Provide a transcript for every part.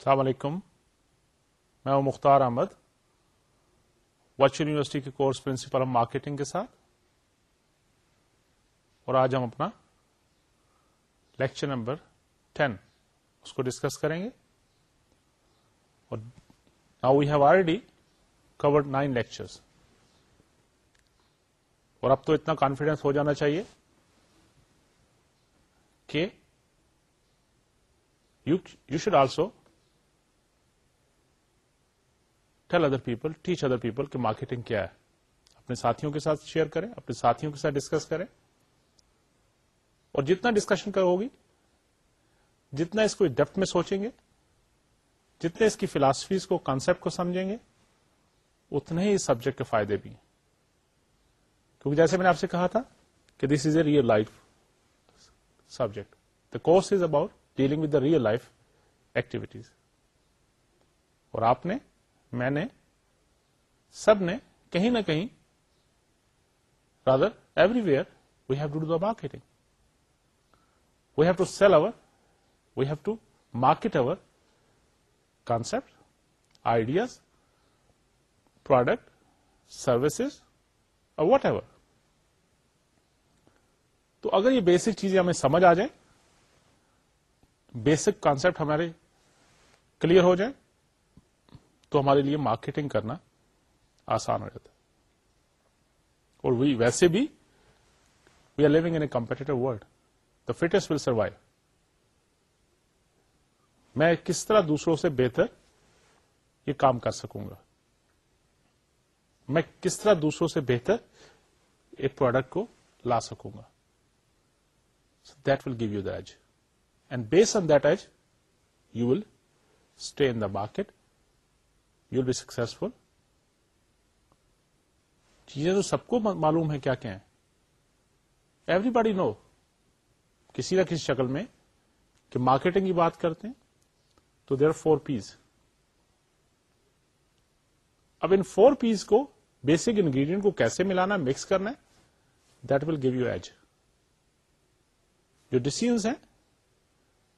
السلام علیکم میں ہوں مختار احمد ورچوئل یونیورسٹی کے کورس پرنسپل آف مارکیٹنگ کے ساتھ اور آج ہم اپنا لیکچر نمبر ٹین اس کو ڈسکس کریں گے اور now we have already covered nine lecture اور اب تو اتنا کانفیڈینس ہو جانا چاہیے کہ you should also tell other people teach other people کہ مارکیٹنگ کیا ہے اپنے ساتھیوں کے ساتھ شیئر کریں اپنے ساتھیوں کے ساتھ ڈسکس کریں اور جتنا ڈسکشن کرو گی جتنا اس کو ڈیپتھ میں سوچیں گے جتنے اس کی فلاسفیز کو کانسپٹ کو سمجھیں گے اتنے ہی اس سبجیکٹ کے فائدے بھی ہیں کیونکہ جیسے میں نے آپ سے کہا تھا کہ this is a real life subject the course is about dealing with the real life activities اور آپ نے میں نے سب نے کہیں نہ کہیں rather everywhere we have to do the marketing we have to sell our we have to market our concept ideas product services اور واٹ ایور تو اگر یہ بیسک چیزیں ہمیں سمجھ آ جائیں بیسک کانسپٹ ہمارے کلیئر ہو جائیں تو ہمارے لیے مارکیٹنگ کرنا آسان ہو جاتا ہے اور وی ویسے بھی we are living in a competitive world the fitness will survive میں کس طرح دوسروں سے بہتر یہ کام کر سکوں گا میں کس طرح دوسروں سے بہتر ایک پروڈکٹ کو لا سکوں گا that will give you the edge and base on that edge you will stay in the market you be successful چیزیں تو سب کو معلوم ہے کیا کیا ہے ایوری باڈی نو کسی نہ کسی شکل میں کہ مارکیٹنگ کی بات کرتے ہیں تو دیر فور پیس اب ان فور پیس کو بیسک انگریڈینٹ کو کیسے ملانا مکس کرنا ہے that will give you edge جو ڈیسیز ہیں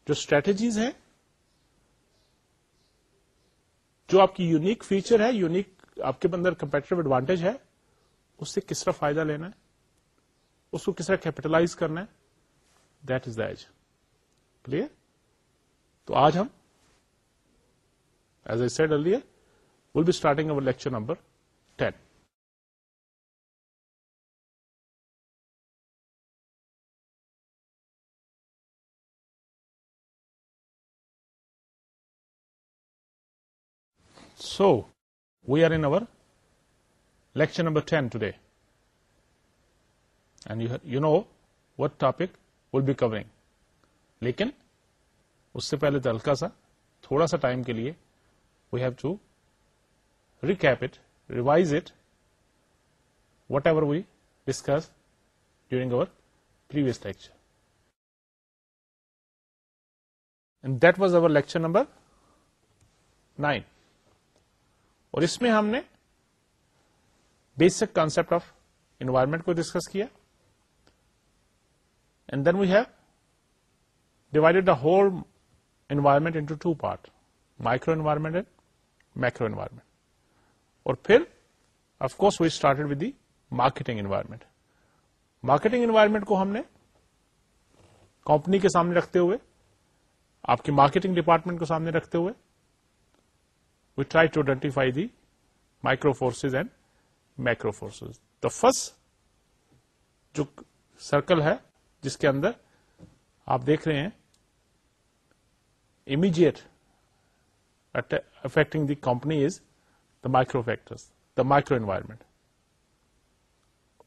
جو اسٹریٹجیز ہیں جو آپ کی یونیک فیچر ہے یونیک آپ کے اندر کمپیٹیو ایڈوانٹیج ہے اس سے کس طرح فائدہ لینا ہے اس کو کس طرح کیپیٹلائز کرنا ہے دیٹ از کلیئر تو آج ہم as I said earlier will be starting our lecture number ten so we are on our lecture number ten today and you you know what topic will be covering اس سے پہلے تو ہلکا سا تھوڑا سا ٹائم کے لیے we have to recap it revise it whatever we discuss during our previous lecture and that was our lecture number nine اور اس میں ہم نے بیسک کانسپٹ آف انوائرمنٹ کو ڈسکس کیا and then we have divided the whole environment into two part micro environment and micro environment اور پھر of course we started with the marketing environment marketing environment کو ہم نے company کے سامنے رکھتے ہوئے آپ کی مارکیٹنگ ڈپارٹمنٹ کو سامنے رکھتے ہوئے try to identify the micro forces and micro forces the first جو سرکل ہے جس کے اندر آپ دیکھ رہے ہیں immediate affecting the company is the micro factor micro environment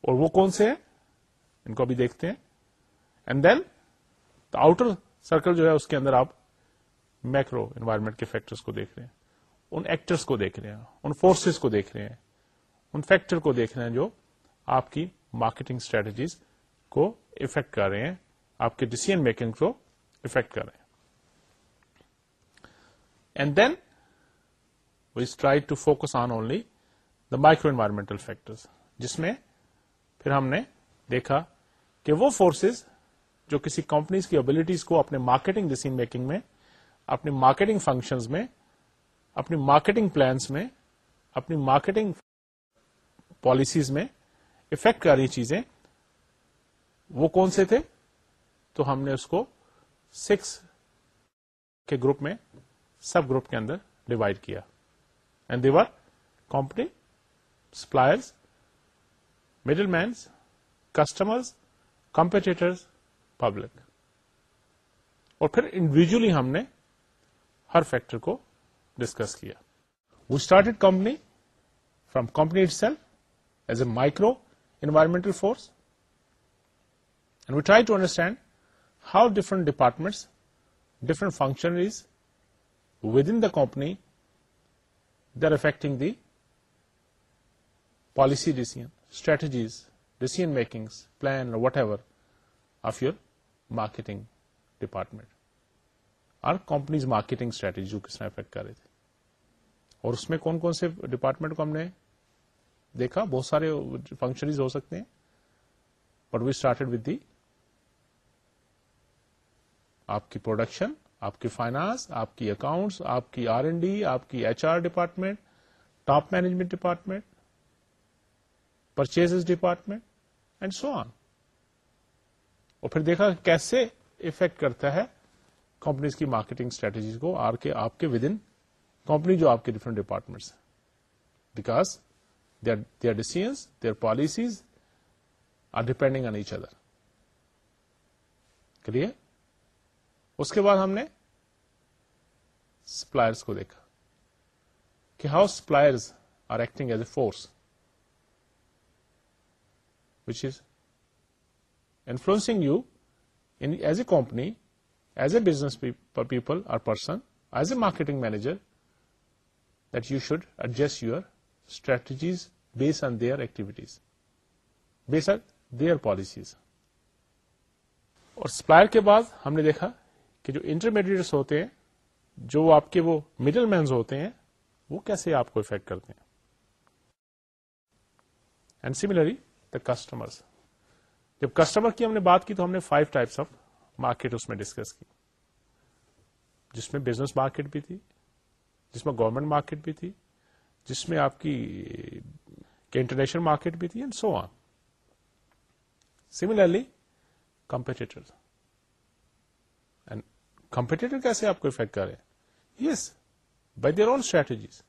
اور وہ کون سے ہیں ان کو ابھی دیکھتے ہیں and then the outer circle جو ہے اس کے اندر آپ مائکرو انوائرمنٹ کے فیکٹر کو دیکھ رہے ہیں ان ایکٹرس کو دیکھ رہے ہیں ان فورسز کو دیکھ رہے ہیں ان فیکٹر کو دیکھ رہے ہیں جو آپ کی مارکیٹنگ اسٹریٹجیز کو افیکٹ کر رہے ہیں آپ کے ڈسیزن میکنگ کو افیکٹ کر رہے ہیں and then we try to focus on only the micro environmental factor جس میں پھر ہم نے دیکھا کہ وہ فورسز جو کسی کمپنیز کی ابلیٹیز کو اپنے مارکیٹنگ ڈسیزن میکنگ میں اپنی مارکیٹنگ فنکشنز میں اپنی مارکیٹنگ پلانس میں اپنی مارکیٹنگ پالیسیز میں افیکٹ کر رہی چیزیں وہ کون سے تھے تو ہم نے اس کو سکس کے گروپ میں سب گروپ کے اندر ڈیوائڈ کیا and there company suppliers middle mens customers competitor public اور پھر انڈیویجلی ہم نے ہر فیکٹر کو ڈسکس کیا started company from company itself as a micro environmental force and we try to understand how different departments different functionaries within the company they're affecting the policy this strategies decision making plan whatever of your marketing department اور companies marketing strategies کس طرح effect کر رہے تھے اور اس میں کون کون سے ڈپارٹمنٹ کو ہم نے دیکھا بہت سارے فنکشنز ہو سکتے ہیں but we started with the آپ کی پروڈکشن آپ کی فائنانس آپ کی اکاؤنٹس آپ کی آر این ڈی آپ کی H R department top management department purchase department and so on اور پھر دیکھا کیسے افیکٹ کرتا ہے کمپنیز کی مارکیٹنگ اسٹریٹجیز کو آر کے آپ کے ود ان کمپنی جو آپ کے ڈفرنٹ ڈپارٹمنٹس ہیں because they are decisions they are policies are depending on each other clear اس کے بعد ہم نے سپلائرس کو دیکھا کہ how suppliers are acting as a force which is influence you as a company as a business people اور person as a marketing manager you should adjust your strategies base on their activities base on their policies اور supplier کے بعد ہم نے دیکھا کہ جو intermediates ہوتے ہیں جو آپ کے وہ مڈل مینز ہوتے ہیں وہ کیسے آپ کو افیکٹ کرتے ہیں اینڈ سملرلی دا کسٹمر جب کسٹمر کی ہم نے بات کی تو ہم نے فائیو ٹائپس آف مارکیٹ اس میں ڈسکس کی جس میں بزنس مارکیٹ بھی تھی جس میں گورنمنٹ مارکیٹ بھی تھی جس میں آپ کی انٹرنیشنل مارکیٹ بھی تھی and so on similarly competitor competitor کیسے آپ کو افیکٹ کرے yes by their own strategies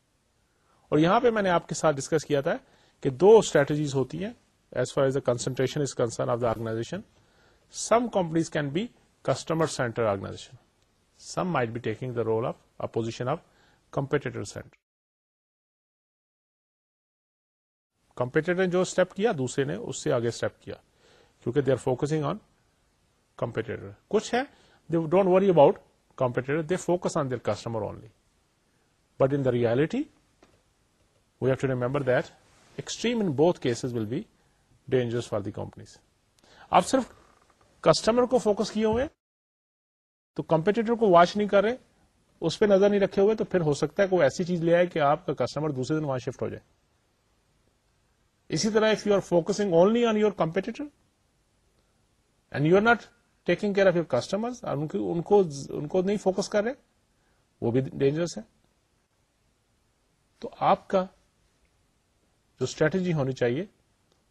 اور یہاں پہ میں نے آپ کے ساتھ ڈسکس کیا تھا کہ دو اسٹریٹجیز ہوتی ہیں as far as the concentration is concern of the organisation some companies can be customer centre organisation some might be taking the role of opposition of competitor set competitor نے جو step کیا دوسرے نے اس سے آگے step کیا کیونکہ they are focusing on competitor کچھ ہے they don't worry about competitor they focus on their customer only but in the reality we have to remember that extreme in both cases will be dangerous for the companies آپ صرف customer کو focus کیے ہوئے تو competitor کو watch نہیں کر رہے اس پہ نظر نہیں رکھے ہوئے تو پھر ہو سکتا ہے کوئی ایسی چیز لے آئے کہ آپ کا کسٹمر دوسرے دن وہاں شفٹ ہو جائے اسی طرح if you are focusing only on your competitor and you are not taking care of your customer ان کو نہیں فوکس کر رہے وہ بھی ڈینجرس ہے تو آپ کا جو اسٹریٹجی ہونی چاہیے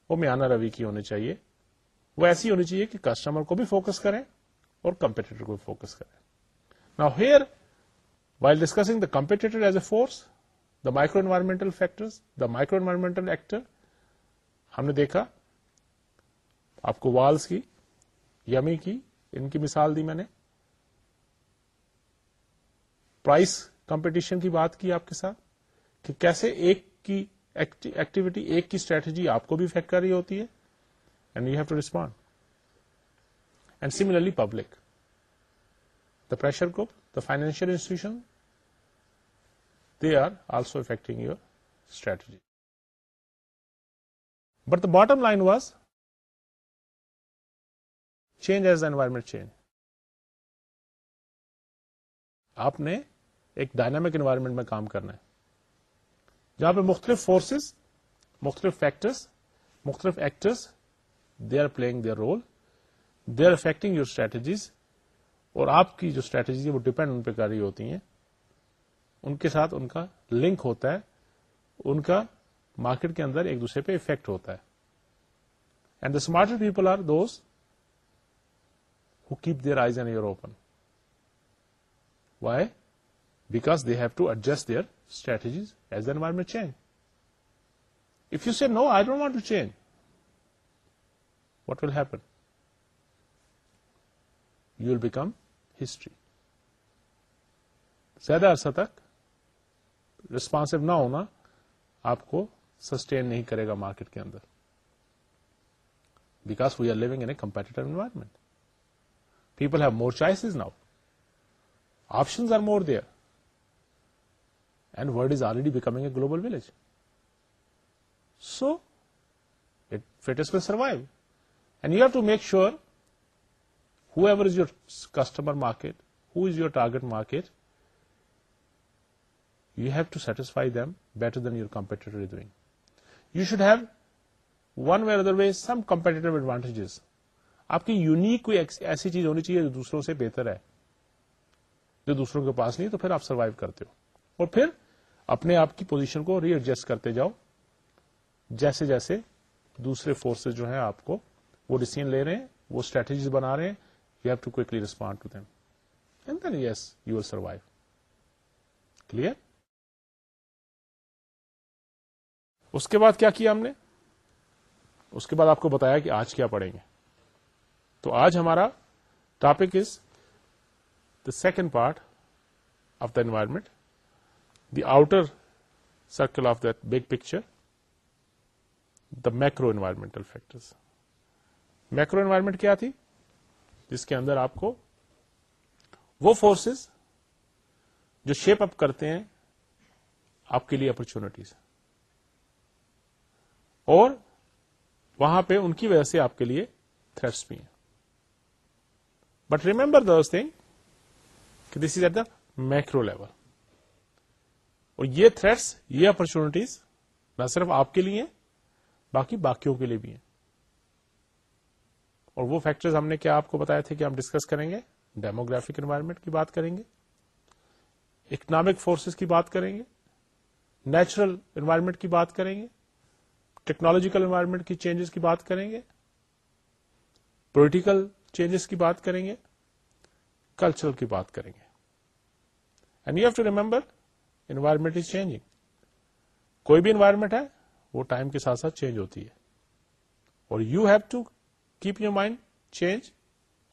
وہ میانا روی کی ہونی چاہیے وہ ایسی ہونی چاہیے کہ کسٹمر کو بھی فوکس کریں اور کمپیٹیٹر کو بھی فوکس کریں نا here we'll discussing micro competitor force micro environmental factor environmental ہم نے دیکھا آپ کو یمی کی ان کی مثال دی میں نے پرائس کمپٹیشن کی بات کی آپ کے ساتھ کہ کیسے ایک کی ایکٹیویٹی ایک اسٹریٹجی آپ کو بھی افیکٹ کر رہی ہوتی ہے public the pressure group financial institution they are also affecting your strategy but the bottom line was change as the environment change آپ نے ایک ڈائنامک انوائرمنٹ میں کام کرنا ہے جہاں پہ مختلف فورسز مختلف فیکٹرس مختلف actors they are playing their role they are affecting your strategies اور آپ کی جو اسٹریٹجی وہ ڈیپینڈ ان پہ کر رہی ہوتی ہیں ان کے ساتھ ان کا لنک ہوتا ہے ان کا مارکیٹ کے اندر ایک دوسرے پہ افیکٹ ہوتا ہے and the smart people are those who keep their eyes and ear open why because they have to adjust their strategies as the environment change if you see no I don't want to change what will happen you will become history زیادہ عرصہ تک responsive نہ ہونا آپ کو sustain نہیں کرے گا مارکیٹ کے اندر بیکاز وی آر لوگ a competitive environment people have more choice now option are more there and world is already becoming a global village so fit will survive and you have to make sure customer market way market you have to satisfy advantages. آپ کی unique کوئی ایسی چیز ہونی چاہیے جو دوسروں سے بہتر ہے جو دوسروں کے پاس نہیں تو پھر آپ سروائو کرتے ہو اور پھر اپنے آپ کی پوزیشن کو ری ایڈجسٹ کرتے جاؤ جیسے جیسے دوسرے فورسز جو ہیں آپ کو وہ ڈسیزن لے رہے ہیں وہ اسٹریٹجیز بنا رہے ہیں respond to them then yes you will survive اس کے بعد کیا کیا ہم نے اس کے بعد آپ کو بتایا کہ آج کیا پڑھیں گے تو آج ہمارا topic is the second part of the environment the outer circle of that big picture the macro environmental factor macro environment کیا تھی جس کے اندر آپ کو وہ فورسز جو شیپ اپ کرتے ہیں آپ کے لیے اپرچونٹیز اور وہاں پہ ان کی وجہ سے آپ کے لیے تھریٹس بھی ہیں بٹ ریمبر دز تھنگ کہ this is at the macro level اور یہ تھریٹس یہ اپرچونٹیز نہ صرف آپ کے لیے باقی باقیوں کے لیے بھی ہیں اور وہ فیکٹرز ہم نے کیا آپ کو بتایا تھے کہ ہم ڈسکس کریں گے ڈیموگرافک انوائرمنٹ کی بات کریں گے اکنامک فورسز کی بات کریں گے نیچرل انوائرمنٹ کی بات کریں گے ٹیکنالوجیکل انوائرمنٹ کی چینجز کی بات کریں گے پولیٹیکل چینجز کی بات کریں گے کلچرل کی بات کریں گے and you have to remember environment is change کوئی بھی انوائرمنٹ ہے وہ ٹائم کے ساتھ ساتھ چینج ہوتی ہے اور you have to put your mind change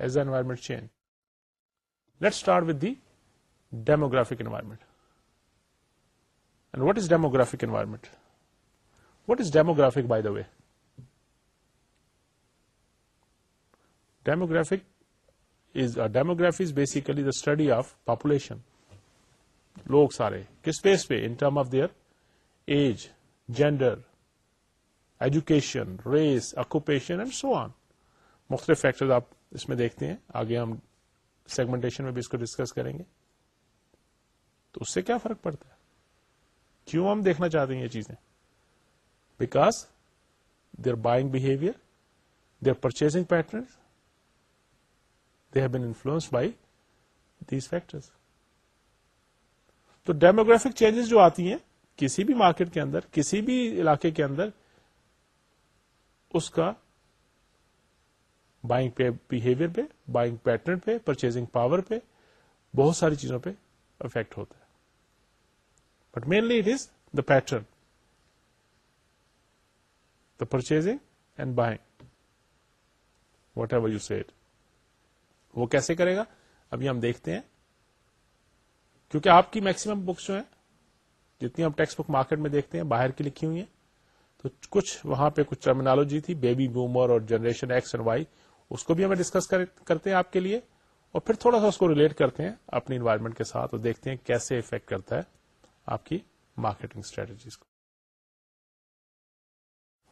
as a environment change let start with the demographic environment what is demographic environment what is demographic by the way demographic demography is basically the study of population لوگ سارے کس پیس پہ in term of their age gender education race occupation and so on مختلف factor آپ اس میں دیکھتے ہیں آگے ہم سیگمنٹیشن میں بھی اس کو ڈسکس کریں گے تو اس سے کیا فرق پڑتا ہے کیوں ہم دیکھنا چاہتے ہیں یہ چیزیں because their buying behaviour their purchasing pattern they have been influence by these factor تو ڈیموگرافک چینجز جو آتی ہیں کسی بھی مارکیٹ کے اندر کسی بھی علاقے کے اندر اس کا بائنگ بہیویئر پہ بائنگ پیٹرن پہ پرچیزنگ پاور پہ بہت ساری چیزوں پہ افیکٹ ہوتا ہے but mainly it is the pattern the purchasing and buying whatever you you set وہ کیسے کرے گا ابھی ہم دیکھتے ہیں کیونکہ آپ کی میکسیمم بکس جو ہیں جتنی ہم ٹیکسٹ بک مارکیٹ میں دیکھتے ہیں باہر کی لکھی ہوئی ہیں تو کچھ وہاں پہ کچھ ٹرمینالوجی تھی بیبی بومر اور جنریشن ایکس اینڈ وائی اس کو بھی ہمیں ڈسکس کرتے ہیں آپ کے لیے اور پھر تھوڑا سا اس کو ریلیٹ کرتے ہیں اپنی انوائرمنٹ کے ساتھ اور دیکھتے ہیں کیسے افیکٹ کرتا ہے آپ کی مارکیٹنگ اسٹریٹجیز کو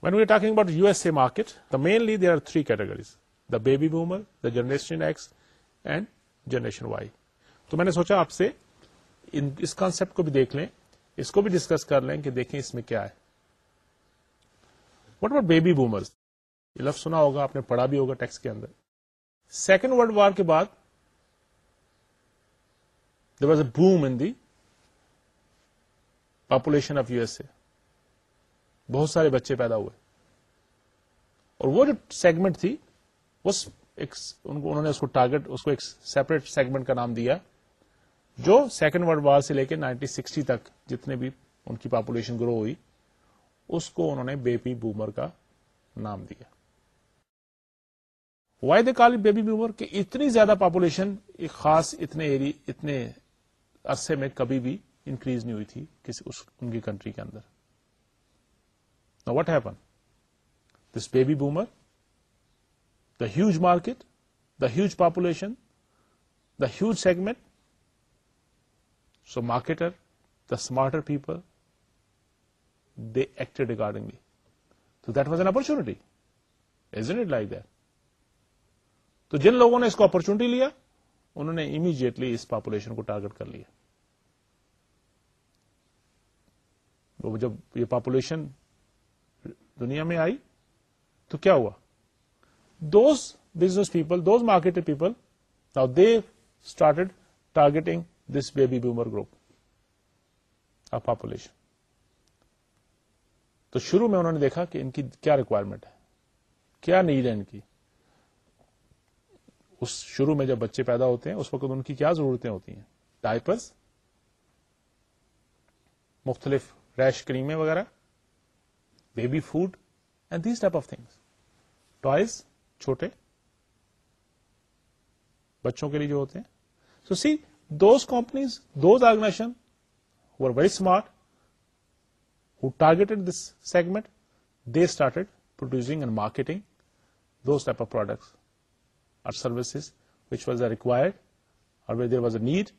when we talking about U S A market the mainly they are three categories the baby boomer the generation X and generation Y تو میں نے سوچا آپ سے اس کانسپٹ کو بھی دیکھ لیں اس کو بھی ڈسکس کر لیں کہ دیکھیں اس میں کیا ہے وٹ اباؤٹ بیبی بومرز یہ لفظ سنا ہوگا آپ نے پڑھا بھی ہوگا ٹیکس کے اندر سیکنڈ ولڈ وار کے بعد was a boom in the population of U S A بہت سارے بچے پیدا ہوئے اور وہ جو سیگمنٹ تھی اس اس اس ایک ایک انہوں نے کو کو سیپریٹ سیگمنٹ کا نام دیا جو سیکنڈ ولڈ وار سے لے کے نائنٹین سکسٹی تک جتنے بھی ان کی پاپولیشن گرو ہوئی اس کو انہوں نے پی بومر کا نام دیا why they call baby boomer کہ اتنی زیادہ پاپولیشن ایک خاص اتنے ایری اتنے عرصے میں کبھی بھی انکریز نہیں ہوئی تھی کسی اس ان کی کنٹری کے اندر what happen this baby boomer the huge market the huge population the huge segment so marketer the smarter people they acted accordingly تو that was an is it like that تو جن لوگوں نے اس کو اپرچونٹی لیا انہوں نے امیجیٹلی اس پاپولیشن کو ٹارگٹ کر لیا جب یہ پاپولیشن دنیا میں آئی تو کیا ہوا those business people those market people now they started targeting this baby boomer group of population تو شروع میں انہوں نے دیکھا کہ ان کی کیا ریکوائرمنٹ ہے کیا نیڈ ہے ان کی اس شروع میں جب بچے پیدا ہوتے ہیں اس وقت ان کی کیا ضرورتیں ہوتی ہیں ڈائپرز مختلف ریش کریمیں وغیرہ baby food and these type of things toys چھوٹے بچوں کے لیے جو ہوتے ہیں so see those companies those organisation smart who targeted this segment they started producing and marketing those type of products services which was or required اور was was a need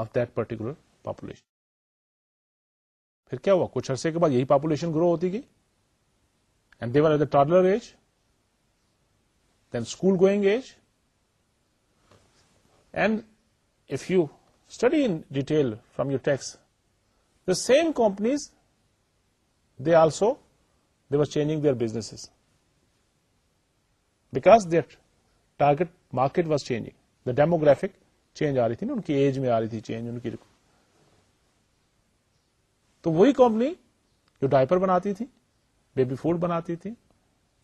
of particular population پھر کیا ہوا کچھ عرصے کے بعد یہی population grow ہوتی گئی and they were at the toddler age then school going age and if you study in detail from your text the same companies they also they were changing their business because that target market demographic change آ رہی تھی نا ان کی age میں آ رہی تھی change in کی تو وہی کمپنی جو ڈائپر بناتی تھی بیبی فوڈ بناتی تھی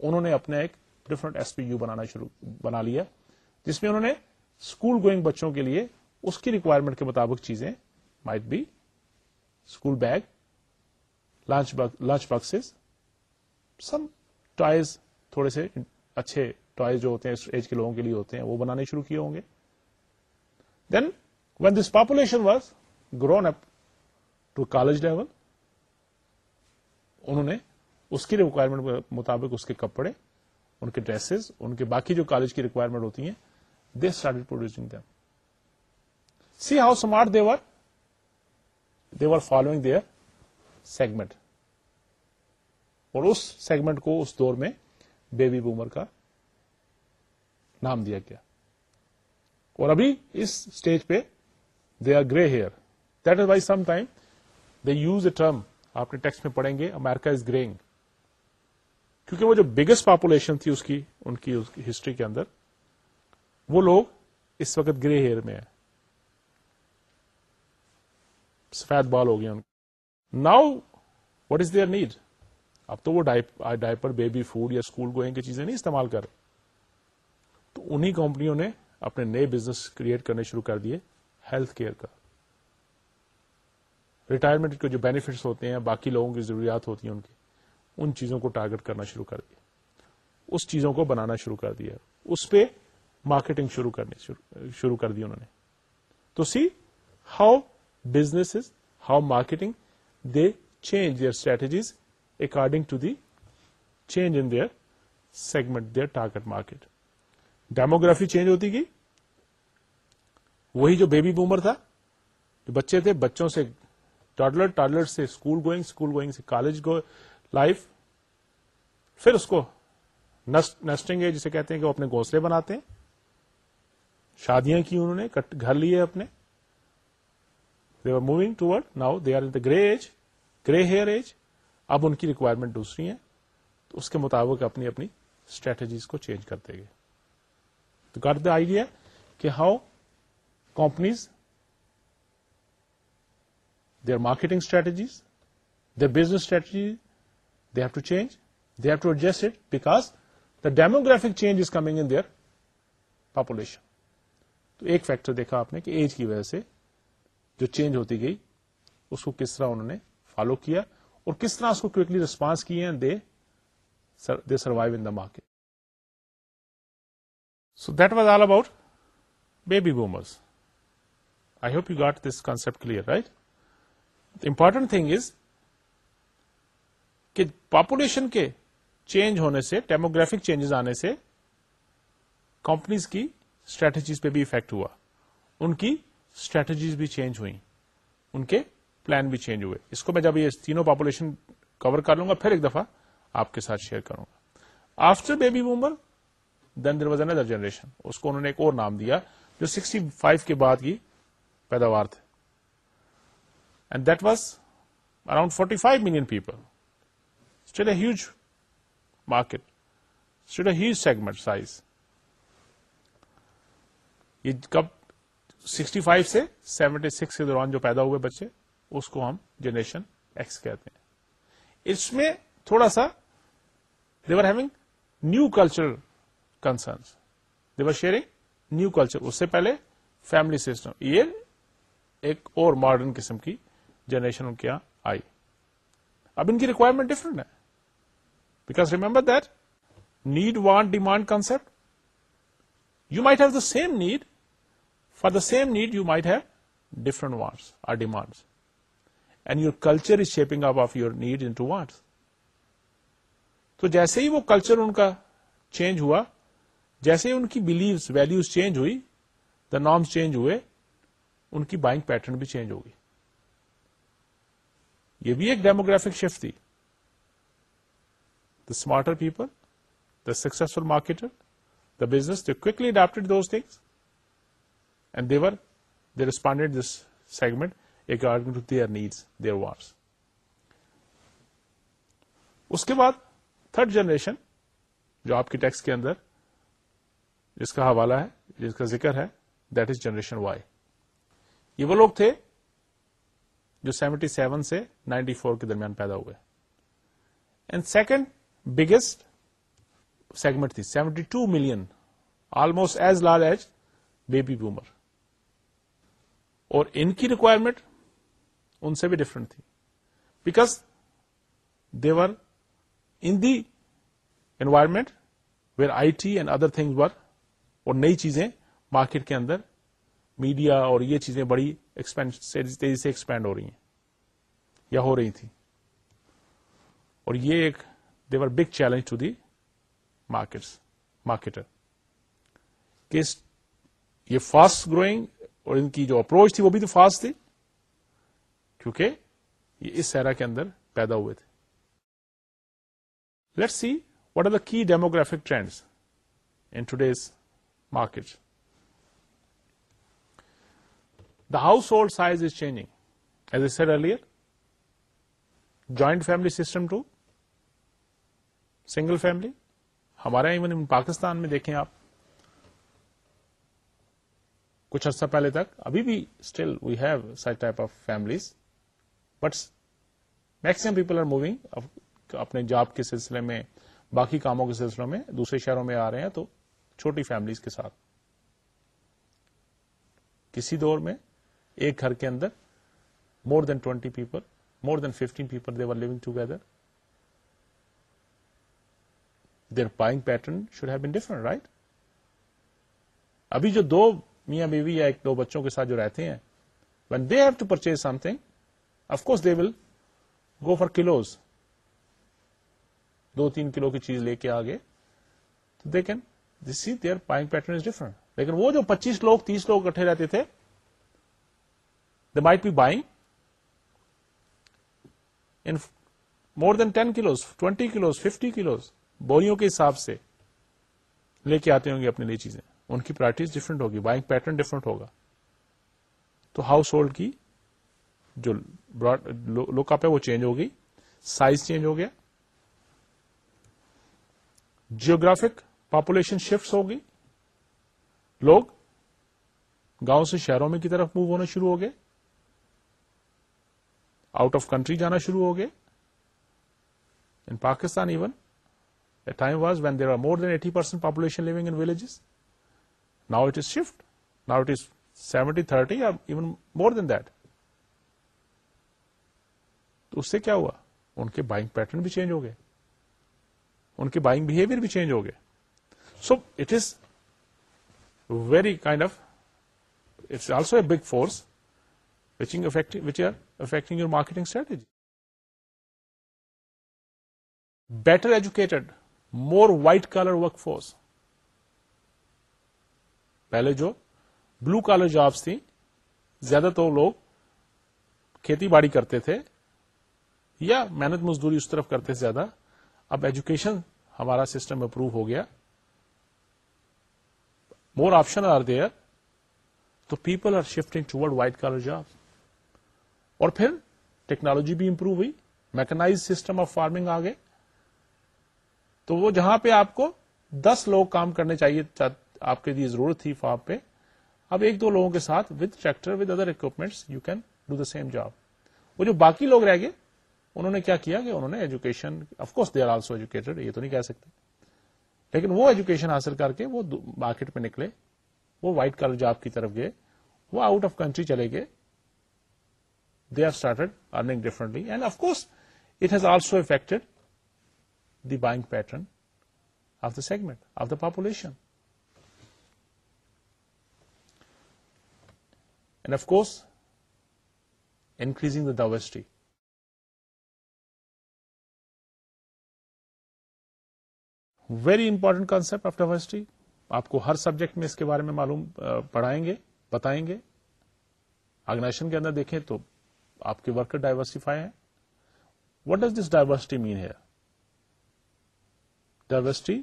انہوں نے اپنا ایک ڈفرنٹ ایس پی یو بنانا شروع بنا لیا جس میں انہوں نے اسکول گوئنگ بچوں کے لیے اس کی ریکوائرمنٹ کے مطابق چیزیں might be school bag lunch box some toys تھوڑے سے اچھے ٹوائز جو ہوتے ہیں اس ایج کے لوگوں کے لیے ہوتے ہیں وہ بنانے شروع کیے ہوں گے then when this population was up to college level انہوں نے اس کی ریکوائرمنٹ مطابق اس کے کپڑے ان کے ڈریسز ان کے باقی جو کالج کی ریکوائرمنٹ ہوتی ہیں they start producing them see how smart they were they were following their segment اور اس سیگمنٹ کو اس دور میں بیبی بومر کا نام دیا گیا اور ابھی اس اسٹیج پہ they are grey hair that is why sometime they use a term آپ نے ٹیکسٹ میں پڑھیں گے امیرکا از گرینگ کیونکہ وہ جو بگیسٹ پاپولیشن تھی اس کی ان کی ہسٹری کے اندر وہ لوگ اس وقت گرے ہیئر میں ہیں سفید بال ہو گیا کو now what is their need اب تو وہ ڈائپر بیبی فوڈ یا اسکول گوئنگ کی چیزیں نہیں استعمال کر رہے تو انہی کمپنیوں نے اپنے نئے بزنس کریٹ کرنے شروع کر دیے ہیلتھ کیئر کا ریٹائرمنٹ کے جو بینیفٹس ہوتے ہیں باقی لوگوں کی ضروریات ہوتی ہیں ان کی ان چیزوں کو ٹارگٹ کرنا شروع کر دیا اس چیزوں کو بنانا شروع کر دیا اس پہ مارکیٹنگ شروع کرنی شروع کر دی انہوں نے تو see how business how marketing they change their strategies according to the change in their segment their target market demography change ہوتی گی وہی جو بیبی بومر تھا جو بچے تھے بچوں سے ٹاڈلر ٹاڈلر سے اسکول گوئنگ اسکول گوئنگ سے کالج لائف پھر اس کو نسٹنگ ہے جسے کہتے ہیں کہ وہ اپنے گھونسلے بناتے ہیں شادیاں کی انہوں نے گھر لیے اپنے are moving toward now they are the grey age grey hair age اب ان کی ریکوائرمنٹ دوسری ہیں تو اس کے مطابق اپنی اپنی اسٹریٹجیز کو چینج کرتے گئے گٹ دا آئیڈیا کہ how companies their marketing strategies their business strategy they have to change they have to adjust it because the demographic change is coming in their population تو ایک factor دیکھا آپ نے کہ age کی وجہ سے جو چینج ہوتی گئی اس کو کس طرح انہوں نے فالو کیا اور کس طرح اس کو کوکلی ریسپانس کیے they survive in the market so that was all about baby boomers I hope you got this concept clear right important thing is کہ پاپولیشن کے چینج ہونے سے ڈیموگرافک چینجز آنے سے کمپنیز کی اسٹریٹجیز پہ بھی افیکٹ ہوا ان کی اسٹریٹجیز بھی چینج ہوئی ان کے پلان بھی چینج ہوئے اس کو میں جب یہ تینوں پاپولیشن کور کر لوں گا پھر ایک دفعہ آپ کے ساتھ شیئر کروں گا after baby boomer then was generation اس کو انہوں نے ایک اور نام دیا جو سکسٹی فائیو کے بعد کی پیداوار تھے and that was around forty five million people still a huge market still a huge segment size یہ کب سکسٹی فائیو سے سیونٹی سکس کے دوران جو پیدا ہوئے بچے اس کو ہم جنریشن ایکس کہتے ہیں اس میں تھوڑا سا they were having new culture concerns they were sharing new culture اس سے پہلے فیملی سسٹم یہ ایک اور ماڈرن قسم کی جنریشن کیا آئی اب ان کی ریکوائرمنٹ ڈفرنٹ ہے because remember that need want demand concept you might have the same need for the same need you might have different wants or demands and your culture is shaping up of your need into wants تو جیسے ہی وہ culture ان کا change ہوا جیسے ان کی بلیوز ویلوز چینج ہوئی دا نارمس چینج ہوئے ان کی بائنگ پیٹرن بھی چینج ہو گئی یہ بھی ایک ڈیموگرافک شفٹ تھی the smarter people the successful marketer the business those things and they were they responded this segment according to their needs their وارس اس کے بعد تھرڈ جنریشن جو آپ کے ٹیکس کے اندر جس کا حوالہ ہے جس کا ذکر ہے دیٹ از جنریشن وائی یہ وہ لوگ تھے جو سیونٹی سیون سے نائنٹی فور کے درمیان پیدا ہوئے اینڈ سیکنڈ بگیسٹ سیگمنٹ تھی seventy two million almost as large as baby boomer اور ان کی ریکوائرمنٹ ان سے بھی ڈفرنٹ تھی because they were in the environment where I T and other thing were اور نئی چیزیں مارکیٹ کے اندر میڈیا اور یہ چیزیں بڑی ایکسپینڈ تیزی سے ایکسپینڈ ہو رہی ہیں یا ہو رہی تھی اور یہ ایک they were big challenge to the market marketer کہ یہ فاسٹ گروئنگ اور ان کی جو اپروچ تھی وہ بھی تو فاسٹ تھی کیونکہ یہ اس سہرا کے اندر پیدا ہوئے تھے let see what are the key demographic trends in today's market the household size is change as a see joint family system to single family ہمارے یہاں ایون پاکستان میں دیکھیں آپ کچھ عرصہ پہلے تک ابھی بھی still we have such type of families but maximum people are moving اپنے جاب کے سلسلے میں باقی کاموں کے سلسلوں میں دوسرے شہروں میں آ رہے ہیں تو چھوٹی فیملیز کے ساتھ کسی دور میں ایک گھر کے اندر more than twenty people more than people together their pattern should have been different right ابھی جو دو میاں بیوی یا ایک دو بچوں کے ساتھ جو رہتے ہیں when they have to purchase something they will go for kilos دو تین کلو کی چیز لے کے آگے تو دیکن this see their pattern is different لیکن وہ جو پچیس لوگ تیس لوگ اکٹھے رہتے تھے they might be buying in more than ten kilos twenty kilos fifty kilos بوریوں کے حساب سے لے کے آتے ہوں گے اپنے لیے چیزیں ان کی پرائرٹیز ڈفرنٹ ہوگی بائنگ پیٹرن ڈفرنٹ ہوگا تو ہاؤس ہولڈ کی جو براڈ اپ ہے وہ چینج ہو گئی سائز چینج ہو گیا جیوگرافک پاپولیشن شیفٹ ہوگی لوگ گاؤں سے شہروں میں کی طرف موو ہونا شروع ہو گئے آؤٹ آف کنٹری جانا شروع ہو گئے in Pakistan even a time was when there are more than eighty percent population in villages now it is shift now it is seventy thirty اور ایون مور دین دیٹ تو اس سے کیا ہوا ان کے بائنگ پیٹرن بھی change ہو گئے ان کے بائنگ بہیویئر بھی چینج ہو گئے so it is very kind of it's also a big force وچنگ which are affecting your marketing strategy better educated more white collar workforce پہلے جو بلو کالر جابس تھیں زیادہ تو لوگ کھیتی باڑی کرتے تھے یا محنت مزدوری اس طرف کرتے زیادہ اب ایجوکیشن ہمارا سسٹم اپروو ہو گیا مور آپشن آر دیئر تو پیپل آر شفٹنگ ٹوڈ وائٹ کالر جاب اور پھر ٹیکنالوجی بھی امپروو ہوئی میکنائز سسٹم آف فارمنگ آ گئے تو وہ جہاں پہ آپ کو دس لوگ کام کرنے چاہیے آپ کے لیے ضرورت تھی فارم پہ اب ایک دو لوگوں کے ساتھ with tractor with other equipments you can do the same job وہ جو باقی لوگ رہ گئے انہوں انہوں نے نے کیا کیا کہ education of course they are also educated یہ تو نہیں کہہ سکتے لیکن وہ ایجوکیشن حاصل کر کے وہ مارکیٹ میں نکلے وہ وائٹ کالر جاب کی طرف گئے وہ آؤٹ آف کنٹری چلے گئے they are started earning differently and of course it has also affect the buying pattern of the segment of the population and of course increasing the diversity very important concept of diversity آپ کو ہر subject میں اس کے بارے میں معلوم پڑھائیں گے بتائیں گے آرگنائزیشن کے اندر دیکھیں تو آپ کے ورکر ڈائیورسفائی ہیں what does this diversity mean here diversity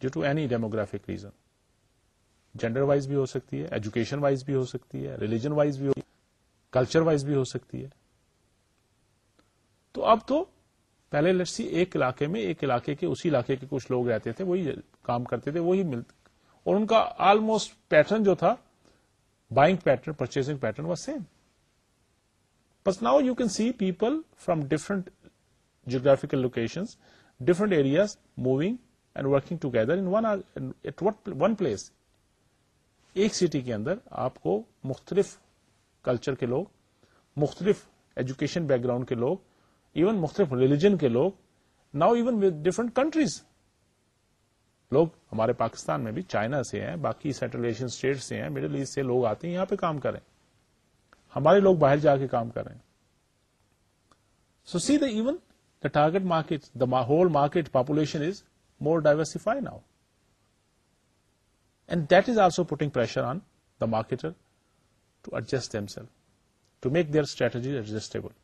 due to any demographic reason gender wise بھی ہو سکتی ہے ایجوکیشن وائز بھی ہو سکتی ہے ریلیجن وائز بھی ہو کلچر وائز بھی ہو سکتی ہے تو اب تو پہلے لسی ایک علاقے میں ایک علاقے کے اسی علاقے کے کچھ لوگ رہتے تھے وہی کام کرتے تھے وہی اور ان کا آلموسٹ پیٹرن جو تھا buying pattern purchasing pattern was same بس now you can see people from different geographical location different areas moving and working together at what one place ایک سٹی کے اندر آپ کو مختلف کلچر کے لوگ مختلف ایجوکیشن بیک گراؤنڈ کے لوگ ایون مختلف ریلیجن کے لوگ ناؤ ایون ڈفرنٹ کنٹریز لوگ ہمارے پاکستان میں بھی چائنا سے ہیں باقی سینٹرل ایشین اسٹیٹ سے ہیں مڈل ایسٹ سے لوگ آتے ہیں یہاں پہ کام کریں ہمارے لوگ باہر جا کے کام کریں so see the even the target market the whole market population is more diversify now and that is also putting pressure on the marketer to adjust them to make their strategy adjustable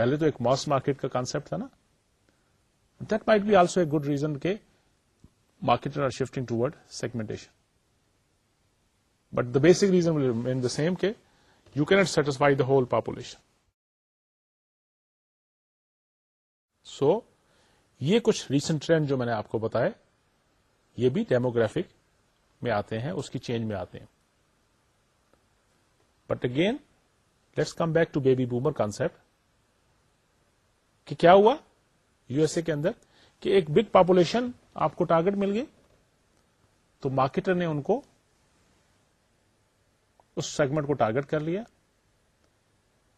پہلے تو ایک mass market کا concept تھا نا that might be also a good reason کے market are shifting toward segment but the basic reason the same کے you can't satisfy the whole population so یہ کچھ ریسنٹ ٹرینڈ جو میں نے آپ کو بتایا یہ بھی ڈیموگرافک میں آتے ہیں اس کی چینج میں آتے ہیں but again let's come back to baby boomer concept کہ کیا ہوا یو ایس اے کے اندر کہ ایک بگ پاپولیشن آپ کو ٹارگٹ مل گئی تو مارکیٹر نے ان کو اس سیگمنٹ کو ٹارگٹ کر لیا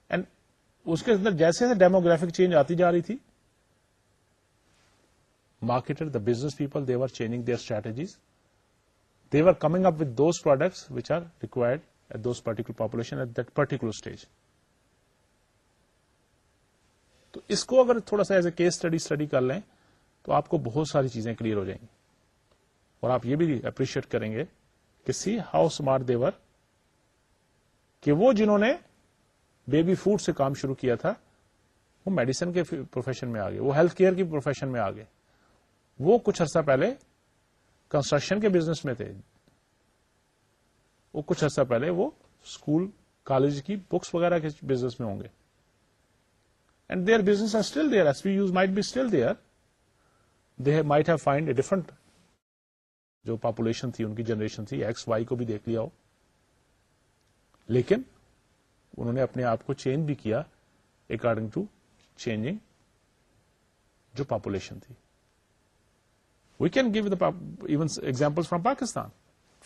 اینڈ اس کے اندر جیسے جیسے ڈیموگرافک چینج آتی جا رہی تھی marketer the business people they were changing their strategies they were coming up with those products which are required at those particular population at that particular stage تو اس کو اگر تھوڑا سا as a case study study کر لیں تو آپ کو بہت ساری چیزیں کلیئر ہو جائیں گی اور آپ یہ بھی اپریشیٹ کریں گے کہ سی ہاؤ اسمارٹ دیور کہ وہ جنہوں نے بیبی فوڈ سے کام شروع کیا تھا وہ میڈیسن کے پروفیشن میں آگے وہ ہیلتھ کیئر کی پروفیشن میں آگے وہ کچھ عرصہ پہلے کنسٹرکشن کے بزنس میں تھے وہ کچھ عرصہ پہلے وہ اسکول کالج کی بکس وغیرہ کے بزنس میں ہوں گے their business are still there S P uses might be still different جو پاپولیشن تھی ان کی جنریشن تھی ایکس وائی کو بھی دیکھ لیا ہو لیکن انہوں نے اپنے آپ کو چینج بھی کیا اکارڈنگ ٹو چینجنگ جو پاپولیشن تھی we can give the even example from Pakistan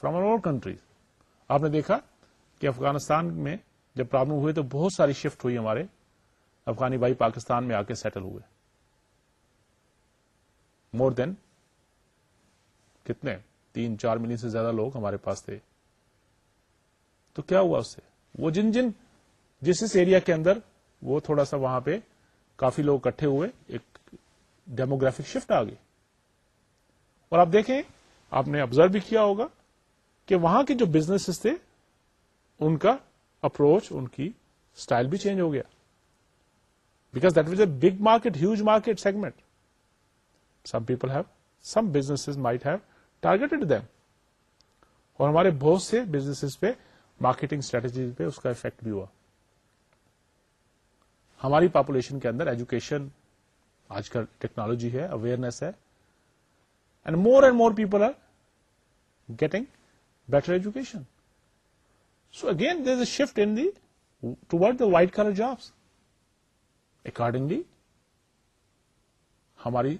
from اور کنٹریز آپ نے دیکھا کہ افغانستان میں جب پرابلم ہوئی تو بہت ساری شفٹ ہوئی ہمارے افغانی بھائی پاکستان میں آ کے سیٹل ہوئے مور دین کتنے تین چار ملین سے زیادہ لوگ ہمارے پاس تھے تو کیا ہوا اس سے وہ جن جن جس اس ایریا کے اندر وہ تھوڑا سا وہاں پہ کافی لوگ اکٹھے ہوئے ایک ڈیموگرافک شفٹ آ گئی اور آپ دیکھیں آپ نے آبزرو بھی کیا ہوگا کہ وہاں کے جو بزنس تھے ان کا اپروچ ان کی اسٹائل بھی چینج ہو گیا big market huge market segment some people have some business might have targeted them اور ہمارے بہت سے بزنس پہ مارکیٹنگ اسٹریٹجیز پہ اس کا افیکٹ بھی ہوا ہماری پاپولیشن کے اندر ایجوکیشن آج کل ٹیکنالوجی ہے اویئرنیس ہے and more and more people are getting better education so again there is a shift in the toward the white collar jobs accordingly ہماری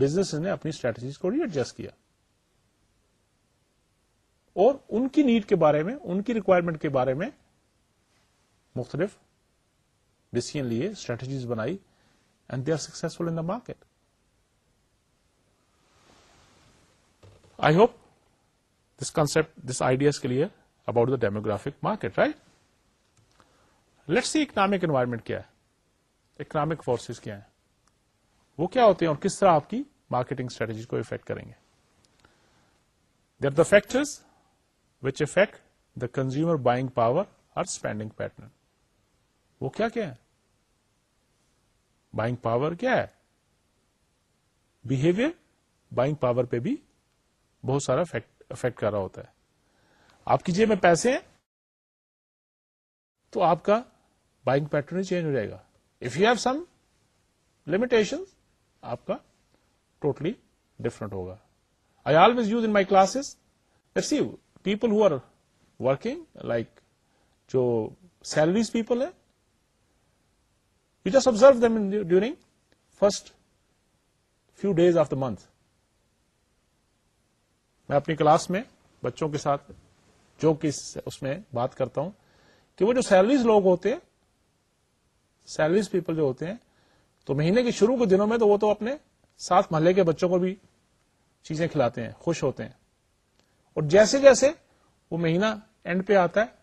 بزنس نے اپنی اسٹریٹجیز کو ری ایڈجسٹ کیا اور ان کی نیڈ کے بارے میں ان کی ریکوائرمنٹ کے بارے میں مختلف ڈسیزن لیے اسٹریٹجیز بنائی and they are successful in the market I hope this concept this ideas کے لیے about the demographic market right let see economic environment کیا ہے اکنامک فورسز کیا ہیں وہ کیا ہوتے ہیں اور کس طرح آپ کی مارکیٹنگ اسٹریٹجی کو افیکٹ کریں گے there the factors which affect the consumer buying power اور اسپینڈنگ پیٹرن وہ کیا کیا ہے بائنگ پاور کیا ہے بہیویئر بائنگ پاور پہ بھی بہت سارا افیکٹ کر رہا ہوتا ہے آپ کی جیب میں پیسے ہیں تو آپ کا بائنگ پیٹرن ہی چینج ہو جائے گا لمٹیشن آپ کا ٹوٹلی ڈفرنٹ ہوگا I always use in my classes see people who are working like جو سیلریز پیپل ہے you just observe them during first few days of the month میں اپنی کلاس میں بچوں کے ساتھ جو کہ اس میں بات کرتا ہوں کہ وہ جو سیلریز لوگ ہوتے ہیں سیلریز پیپل جو ہوتے ہیں تو مہینے کے شروع کے دنوں میں تو وہ تو اپنے ساتھ محلے کے بچوں کو بھی چیزیں کھلاتے ہیں خوش ہوتے ہیں اور جیسے جیسے وہ مہینہ اینڈ پہ آتا ہے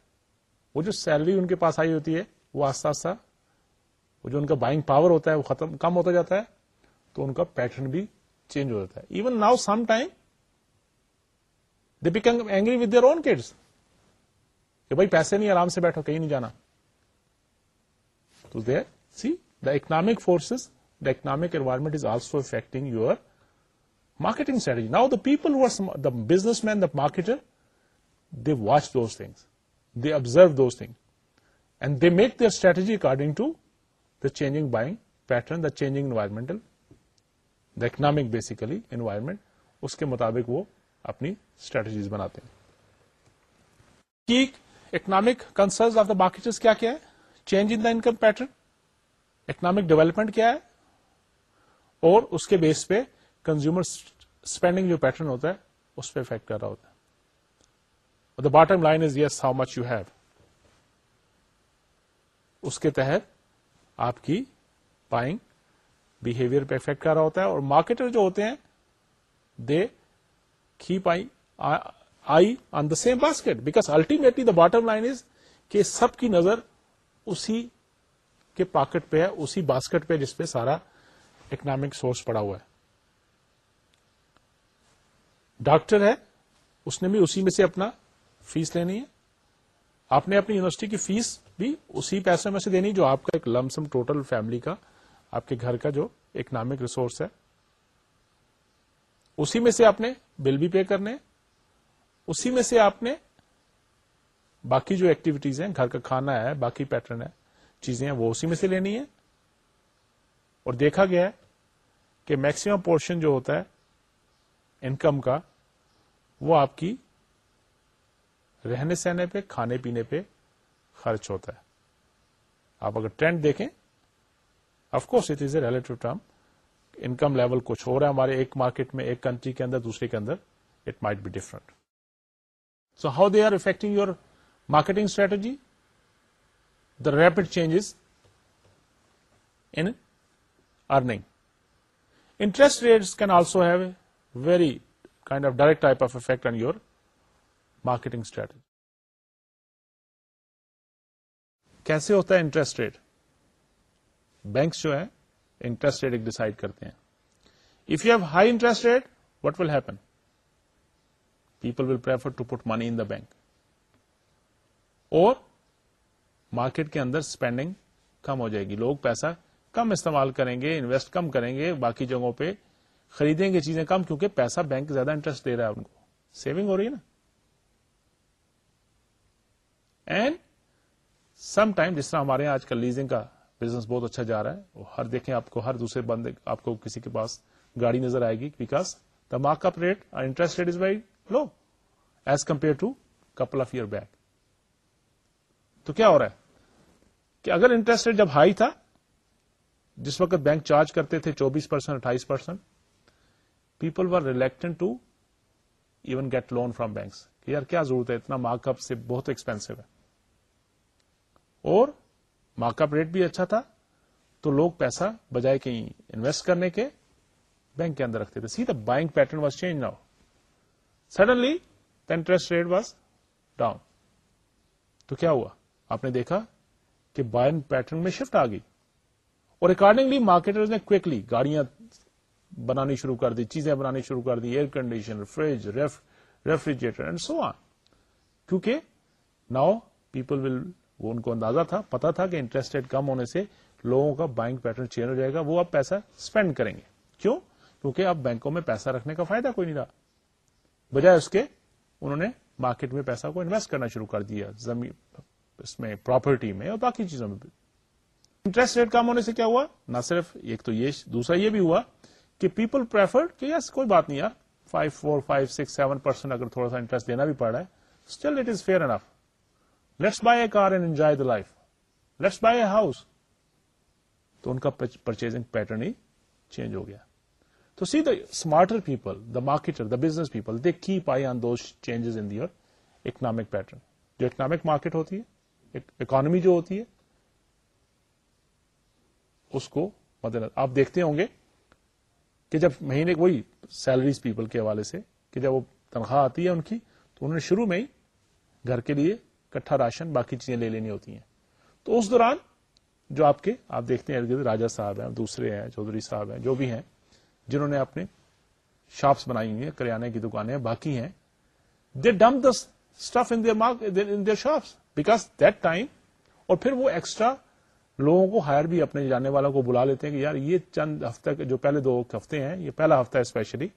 وہ جو سیلری ان کے پاس آئی ہوتی ہے وہ وہ جو ان کا بائنگ پاور ہوتا ہے وہ ختم کم ہوتا جاتا ہے تو ان کا پیٹرن بھی چینج ہو جاتا ہے even now some time they become angry their own kids کہ بھائی پیسے نہیں آرام سے بیٹھو کہیں نہیں جانا تو see the economic forces the economic environment is also affecting your marketing strategy now the people the businessman the marketer they watch those things they observe those thing and they make their strategy according to the changing buying pattern the changing environmental the economic basically environment اس کے مطابق وہ اپنی strategies بناتے ہیں economic of the marketers کیا کیا ہے change in the income pattern economic development کیا ہے اور اس کے بیس پہ کنزیومر اسپینڈنگ جو پیٹرن ہوتا ہے اس پہ افیکٹ کر رہا ہوتا ہے the bottom line is yes how much you have اس کے تحت آپ کی بائنگ بہیویئر پہ افیکٹ کر رہا ہوتا ہے اور مارکیٹر جو ہوتے ہیں they keep eye on the same basket because ultimately the bottom line is کہ سب کی نظر اسی کے پاکٹ پہ ہے اسی باسکٹ پہ جس پہ سارا اکنامک سورس پڑا ہوا ہے ڈاکٹر ہے اس نے بھی اسی میں سے اپنا فیس لینی ہے آپ نے اپنی یونیورسٹی کی فیس بھی اسی پیسے میں سے دینی جو آپ کا ایک لمسم ٹوٹل فیملی کا آپ کے گھر کا جو اکنامک ریسورس ہے اسی میں سے آپ نے بل بھی پے کرنے اسی میں سے آپ نے باقی جو ایکٹیویٹیز ہیں گھر کا کھانا ہے باقی پیٹرن ہے چیزیں ہیں وہ اسی میں سے لینی ہے اور دیکھا گیا کہ میکسیمم پورشن جو ہوتا ہے انکم کا وہ آپ کی رہنے سہنے پہ کھانے پینے پہ خرچ ہوتا ہے آپ اگر ٹرینڈ دیکھیں of course it is a relative term income level کچھ ہو رہا ہے ہمارے ایک مارکیٹ میں ایک کنٹری کے اندر دوسرے کے اندر it might be different so how they are affecting your marketing strategy the rapid changes in earning interest can can also have very kind of direct type of effect on your marketing strategy. کیسے ہوتا ہے interest rate banks جو ہے interest rate ایک decide کرتے ہیں if you have high interest rate what will happen people will prefer to put money in the bank اور market کے اندر اسپینڈنگ کم ہو جائے گی لوگ پیسہ کم استعمال کریں گے انویسٹ کم کریں گے باقی جگہوں پہ خریدیں گے چیزیں کم کیونکہ پیسہ بینک زیادہ انٹرسٹ دے رہا ہے ان کو سیونگ ہو رہی ہے نا اینڈ سم ٹائم جس طرح ہمارے یہاں آج کل لیزنگ کا بزنس بہت اچھا جا رہا ہے ہر دیکھیں آپ کو ہر دوسرے بندے آپ کو کسی کے پاس گاڑی نظر آئے گی because the markup rate interest rate is very low as compare to couple of year back تو کیا ہو رہا ہے کہ اگر انٹرسٹ ریٹ جب ہائی تھا جس وقت بینک چارج کرتے تھے چوبیس پرسینٹ اٹھائیس percent people were reluctant to even get loan from کہ یار کیا ضرورت ہے اتنا مارک اپ سے بہت ایکسپینسو ہے اور مارک اپ ریٹ بھی اچھا تھا تو لوگ پیسہ بجائے کہیں انویسٹ کرنے کے بینک کے اندر رکھتے تھے سیدھا bank pattern was change now suddenly interest rate was down تو کیا ہوا آپ نے دیکھا کہ بائن پیٹرن میں شفٹ آ گئی اور اکارڈنگلی مارکیٹر نے کوکلی گاڑیاں بنانی شروع کر دی چیزیں بنانی شروع کر دی air condition fridge refrigerator and so on کیونکہ ناؤ پیپل ول وہ ان کو اندازہ تھا تھا پتا کہ انٹرسٹ ریٹ کم ہونے سے لوگوں کا بائنگ پیٹرن چینج ہو جائے گا وہ اب پیسہ اسپینڈ کریں گے کیوں کیونکہ اب بینکوں میں پیسہ رکھنے کا فائدہ کوئی نہیں رہا بجائے اس کے انہوں نے مارکیٹ میں پیسہ کو انویسٹ کرنا شروع کر دیا زمین اس میں پراپرٹی میں اور باقی چیزوں میں بھی انٹرسٹ ریٹ کم ہونے سے کیا ہوا نہ صرف ایک تو یہ دوسرا یہ بھی ہوا کہ پیپل پریفر کہ یس کوئی بات نہیں یار five four five six seven percent اگر تھوڑا سا انٹرسٹ دینا بھی پڑ رہا ہے still it is fair enough let's buy a car and enjoy the life let's buy a house تو ان کا پرچیزنگ پیٹرن ہی چینج ہو گیا تو see the smarter people the marketer the business people they keep eye on those changes in their economic pattern جو economic market ہوتی ہے اکانومی جو ہوتی ہے اس کو مد آپ دیکھتے ہوں گے کہ جب مہینے وہی سیلریز پیپل کے حوالے سے کہ جب وہ تنخواہ آتی ہے ان کی تو انہوں نے شروع میں ہی گھر کے لیے کٹھا راشن باقی چیزیں لے لینی ہوتی ہیں تو اس دوران جو آپ کے آپ دیکھتے ہیں راجا صاحب ہیں دوسرے ہیں چودھری صاحب ہیں جو بھی ہیں جنہوں نے اپنے شاپس بنائی ہوئی ہیں کریانے کی دکانیں باقی ہیں they dump the stuff mark in shops because that time اور پھر وہ ایکسٹرا لوگوں کو ہائر بھی اپنے جانے والوں کو بلا لیتے ہیں کہ یار یہ چند ہفتے جو پہلے دو ہفتے ہیں یہ پہلا ہفتہ especially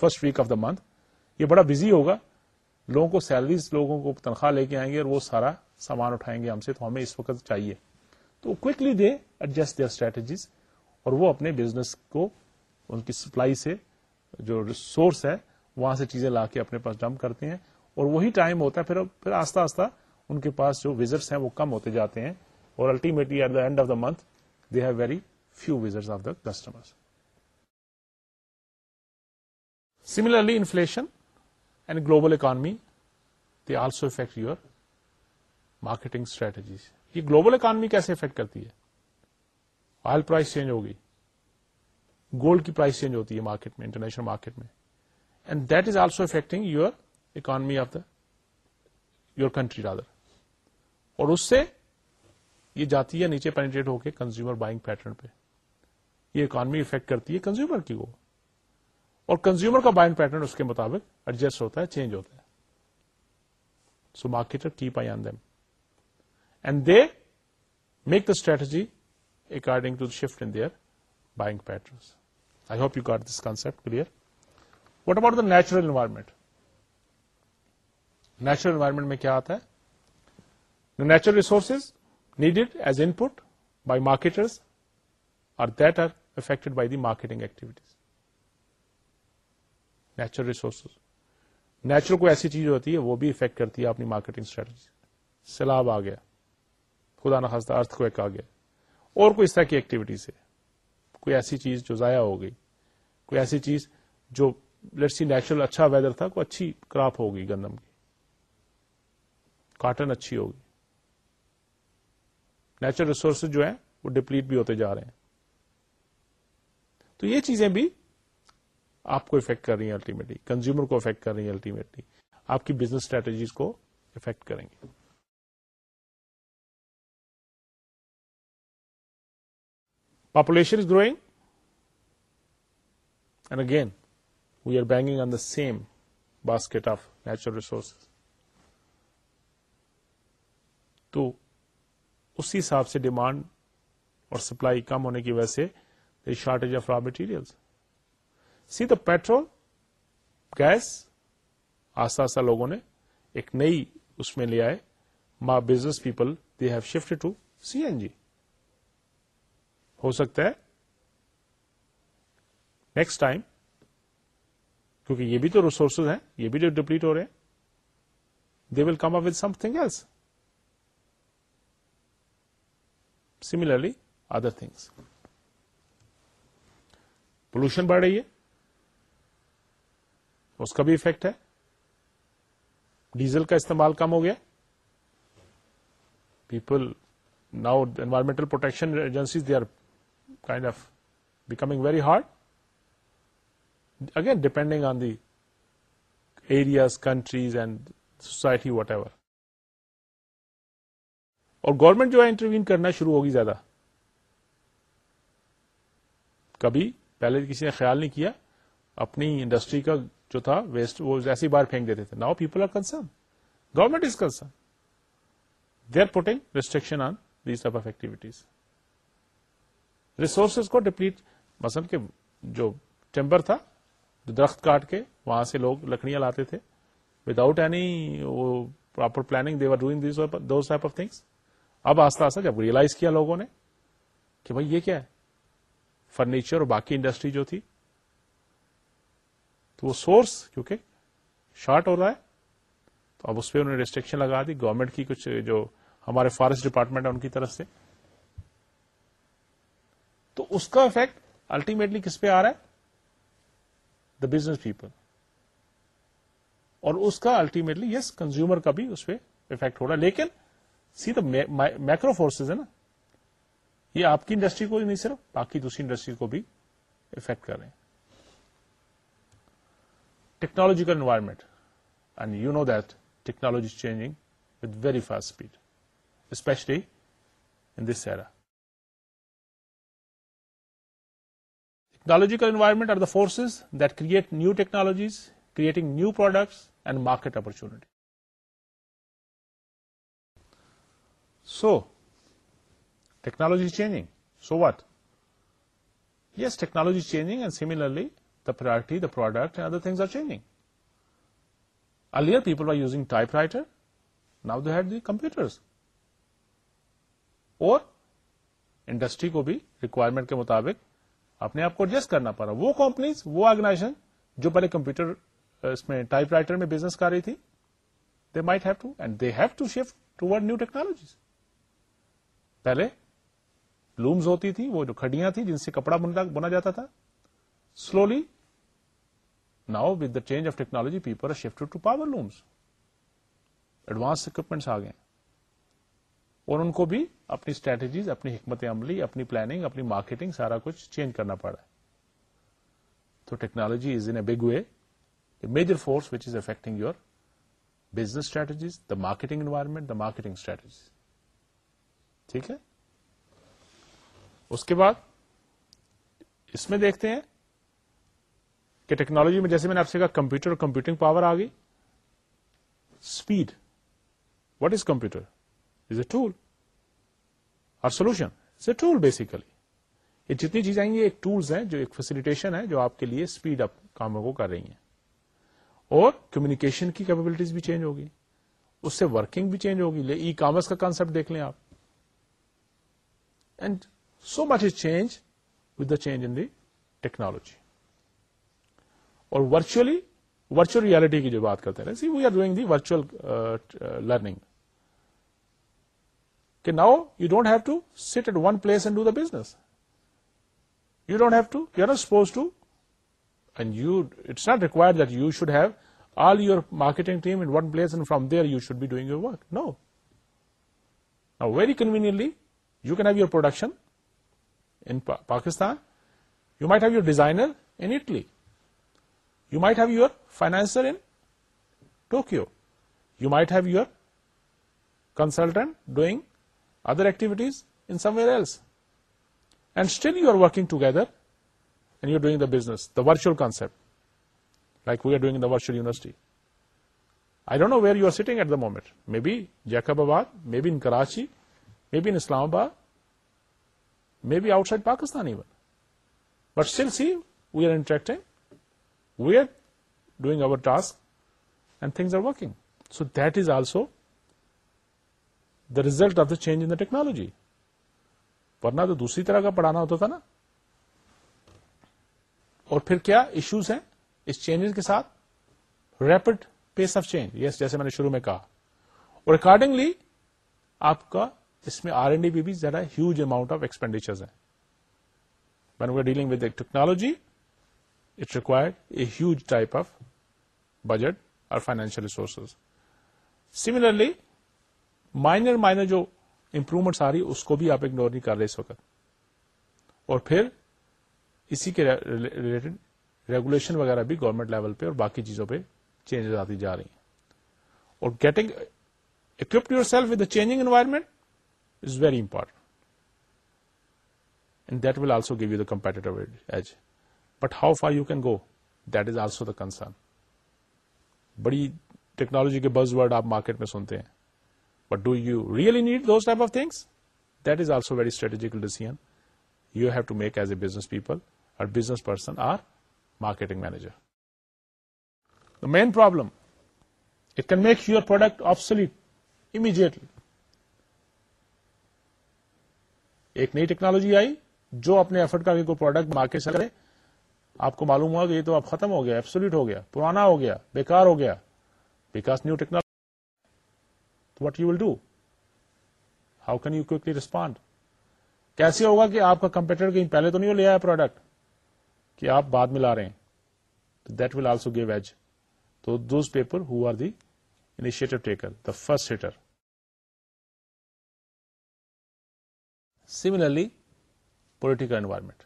first week of the month یہ بڑا بزی ہوگا لوگوں کو سیلریز لوگوں کو تنخواہ لے کے آئیں گے اور وہ سارا سامان اٹھائیں گے ہم سے تو ہمیں اس وقت چاہیے تو quickly they adjust their strategies اور وہ اپنے بزنس کو ان کی سپلائی سے جو ریسورس ہے وہاں سے چیزیں لا کے اپنے پاس ڈمپ کرتے ہیں اور وہی ٹائم ہوتا ہے پھر آستہ آستہ ان کے پاس جو وزٹس ہیں وہ کم ہوتے جاتے ہیں اور ultimately at the end of the month they have very few visits of the customer similarly inflation and global economy they also affect your marketing strategies یہ گلوبل اکانمی کیسے افیکٹ کرتی ہے آئل پرائز چینج ہوگی gold کی price change ہوتی ہے market میں international market میں and that is also affecting your economy of the your country rather اور اس سے یہ جاتی ہے نیچے پینیٹریٹ ہو کے کنزیومر بائنگ پیٹرن پہ یہ اکانمی افیکٹ کرتی ہے کنزیومر کی وہ اور کنزیومر کا بائنگ پیٹرن اس کے مطابق ایڈجسٹ ہوتا ہے چینج ہوتا ہے so market keep eye them and they make the strategy according to shift in their buying pattern I hope you got this concept clear what about the natural environment natural environment میں کیا آتا ہے natural resources needed as input by marketers are that are affected by the marketing activities natural resources Natural کوئی ایسی چیز ہوتی ہے وہ بھی افیکٹ کرتی ہے اپنی مارکیٹنگ اسٹریٹجی سیلاب آ گیا خدا نخواستہ ارتھ کو ایک آ گیا اور کوئی اس طرح کی ایکٹیویٹی سے کوئی ایسی چیز جو ضائع ہو گئی کوئی ایسی چیز جو لٹسی نیچرل اچھا ویدر تھا کوئی اچھی کراپ ہوگی گندم کی کاٹن اچھی ہوگی نیچرل ریسورسز جو ہیں وہ ڈپلیٹ بھی ہوتے جا رہے ہیں تو یہ چیزیں بھی آپ کو افیکٹ کر رہی ہیں الٹیمیٹلی کنزیومر کو افیکٹ کر رہی ہیں الٹیمیٹلی آپ کی بزنس اسٹریٹجیز کو افیکٹ کریں گے population is growing and again we are banging on the same basket of natural resources تو اسی حساب سے ڈیمانڈ اور سپلائی کم ہونے کی وجہ سے shortage of raw material see the petrol gas آستہ آستہ لوگوں نے ایک نئی اس میں لے آئے ما business people they have shift to C N G ہو سکتا ہے نیکسٹ ٹائم کیونکہ یہ بھی تو ریسورسز ہیں یہ بھی جو ڈپلیٹ ہو رہے ہیں they will come up with something else similarly other things pollution بڑھ رہی ہے اس کا بھی افیکٹ ہے ڈیزل کا استعمال کم ہو گیا people now environmental protection agencies they are kind of becoming very hard again depending on the areas countries and society whatever اور گورنمنٹ جو ہے انٹروین کرنا شروع ہوگی زیادہ کبھی پہلے کسی نے خیال نہیں کیا اپنی انڈسٹری کا جو تھا ویسٹ وہ ایسی بار پھینک دیتے تھے now people are concern government is concern they are putting restriction on these type of activities resources کو ڈپلیٹ کہ جو ٹیمبر تھا جو درخت کاٹ کے وہاں سے لوگ لکڑیاں لاتے تھے without any proper planning they are doing of things اب آستہ آستہ جب ریئلائز کیا لوگوں نے کہ بھائی یہ کیا ہے فرنیچر اور باقی انڈسٹری جو تھی تو وہ سورس کیونکہ شارٹ ہو رہا ہے تو اب اس پہ انہوں نے ریسٹرکشن لگا دی گورنمنٹ کی کچھ جو ہمارے فارسٹ ڈپارٹمنٹ ہے ان کی طرف سے تو اس کا افیکٹ الٹیمیٹلی کس پہ آ رہا ہے دا بزنس پیپل اور اس کا الٹیمیٹلی یس کنزیومر کا بھی اس پہ افیکٹ ہو رہا ہے لیکن سی تو میکرو فورسز ہے نا یہ آپ کی انڈسٹری کو ہی نہیں صرف باقی دوسری انڈسٹری کو بھی افیکٹ کر رہے ہیں technological environment and you know that technology changing with very fast speed especially in this era technological environment are the forces that create new technologies creating new products and market opportunity so technology changing so what yes technology changing and similarly the priority the product and other things are changing earlier people are using typewriter now they have the computers اور industry کو بھی requirement کے مطابق اپنے آپ کو adjust کرنا پڑا وہ کمپنیز وہ آرگنائزیشن جو پہلے کمپیوٹر اس میں ٹائپ رائٹر میں بزنس کر رہی تھی they might have to and they have to shift toward new technologies پہلے لومز ہوتی تھی وہ جو کھڈیاں تھیں جن سے کپڑا بنا جاتا تھا slowly now with the change of technology people shift to power looms advance equipments آ گئے اور ان کو بھی اپنی اسٹریٹجیز اپنی حکمت عملی اپنی پلاننگ اپنی مارکیٹنگ سارا کچھ چینج کرنا پڑ رہا ہے تو technology is in big way major force which is affecting your business strategies the marketing environment the marketing strategies ٹھیک ہے اس کے بعد اس میں دیکھتے ہیں کہ ٹیکنالوجی میں جیسے میں نے آپ سے کہا کمپیوٹر اور کمپیوٹنگ پاور آ گئی speed what is computer is a tool اور solution is a tool basically یہ جتنی چیزیں آئیں گی ایک ٹولس ہیں جو ایک فیسلٹیشن ہے جو آپ کے لیے اسپیڈ اپ کاموں کو کر رہی ہیں اور کمیونیکیشن کی کیپبلٹیز بھی چینج ہوگی اس سے ورکنگ بھی چینج ہوگی ای کامرس کا کانسپٹ دیکھ لیں آپ and so much is change with the change in the technology اور ورچولی ورچوئل ریالٹی کی جو بات کرتے ہیں see we are doing the virtual learning کہ now you don't have to sit at one place and do the business you don't have to you are not suppose to and you it's not require that you should have all your marketing team in one place and from there you should be doing your work no very conveniently You can have your production in Pakistan. You might have your designer in Italy. You might have your financer in Tokyo. You might have your consultant doing other activities in somewhere else. And still you are working together and you are doing the business, the virtual concept, like we are doing in the virtual university. I don't know where you are sitting at the moment. Maybe Jacobabad, maybe in Karachi, maybe in Islamabad maybe outside Pakistan even but still see we are interacting we are doing over task and things are working so that is also the result of the change in the technology ورنہ تو دوسری طرح کا پڑھانا ہوتا تھا نا اور پھر کیا ایشوز ہیں اس چینج کے ساتھ rapid pace of change yes جیسے میں نے شروع میں کہا اور اکارڈنگلی آپ کا اس میں آرڈ ڈی بھی زیادہ ہیوج اماؤنٹ آف ایکسپینڈیچر ہے when we dealing with technology it require a huge type of budget اور financial resources similarly minor minor جو امپروومنٹ آ رہی اس کو بھی آپ اگنور نہیں کر رہے اس وقت اور پھر اسی کے ریلیٹڈ ریگولیشن وغیرہ بھی گورنمنٹ لیول پہ اور باقی چیزوں پہ چینجز آتی جا رہی ہیں اور getting occupied self with the changing environment very important that will also give you the two edge but how far you can go that is also the concern بڑی ٹیکنالوجی کے بز ورڈ آپ market میں سنتے ہیں but do you really need those type of things that is also very strategical decision you have to make as a business people or business person or marketing manager main problem it can make your product obsolete immediately ایک نئی technology آئی جو اپنے effort کا کوئی product market سے کرے آپ کو معلوم ہوا کہ یہ تو اب ختم ہو گیا ہو گیا پرانا ہو گیا بیکار ہو گیا because new technology what you will do how can you respond کیسے ہوگا کہ آپ کا کمپیوٹر کہیں پہلے تو نہیں ہو لیا پروڈکٹ کہ آپ بعد میں لا رہے ہیں تو that will also give edge to those people who are the initiative taker the first hitter similarly political environment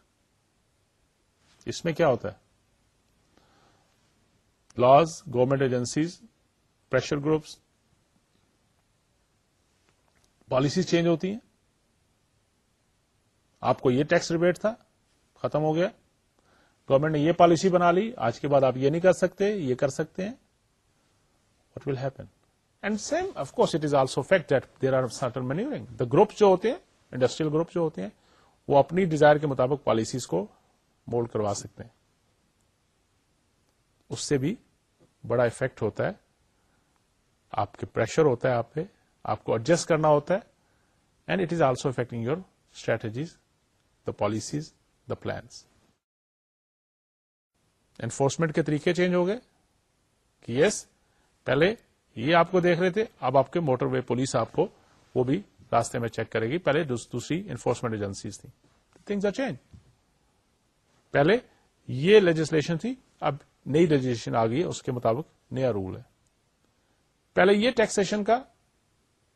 اس میں کیا ہوتا ہے laws government agencies pressure groups policy change ہوتی ہیں آپ کو یہ ٹیکس ریبیٹ تھا ختم ہو گیا گورنمنٹ نے یہ پالیسی بنا لی آج کے بعد آپ یہ نہیں کر سکتے یہ کر سکتے ہیں what will happen and same course it is also fact that there are certain manoeuvring the group جو ہوتے ہیں انڈسٹریل گروپ جو ہوتے ہیں وہ اپنی ڈیزائر کے مطابق پالیسیز کو مولڈ کروا سکتے ہیں اس سے بھی بڑا افیکٹ ہوتا ہے آپ کے پریشر ہوتا ہے آپ پہ آپ کو ایڈجسٹ کرنا ہوتا ہے and it is also affecting your strategies the policies the plans enforcement کے طریقے چینج ہو گئے کہ یس پہلے یہ آپ کو دیکھ رہے تھے اب آپ کے موٹر وے پولیس آپ کو وہ بھی راستے میں چیک کرے گی پہلے دوسری انفورسمنٹ ایجنسیز تھیں چینج پہلے یہ لیجسلیشن تھی اب نئی لیجسلیشن آ گئی اس کے مطابق نیا رول ہے پہلے یہ ٹیکسیشن کا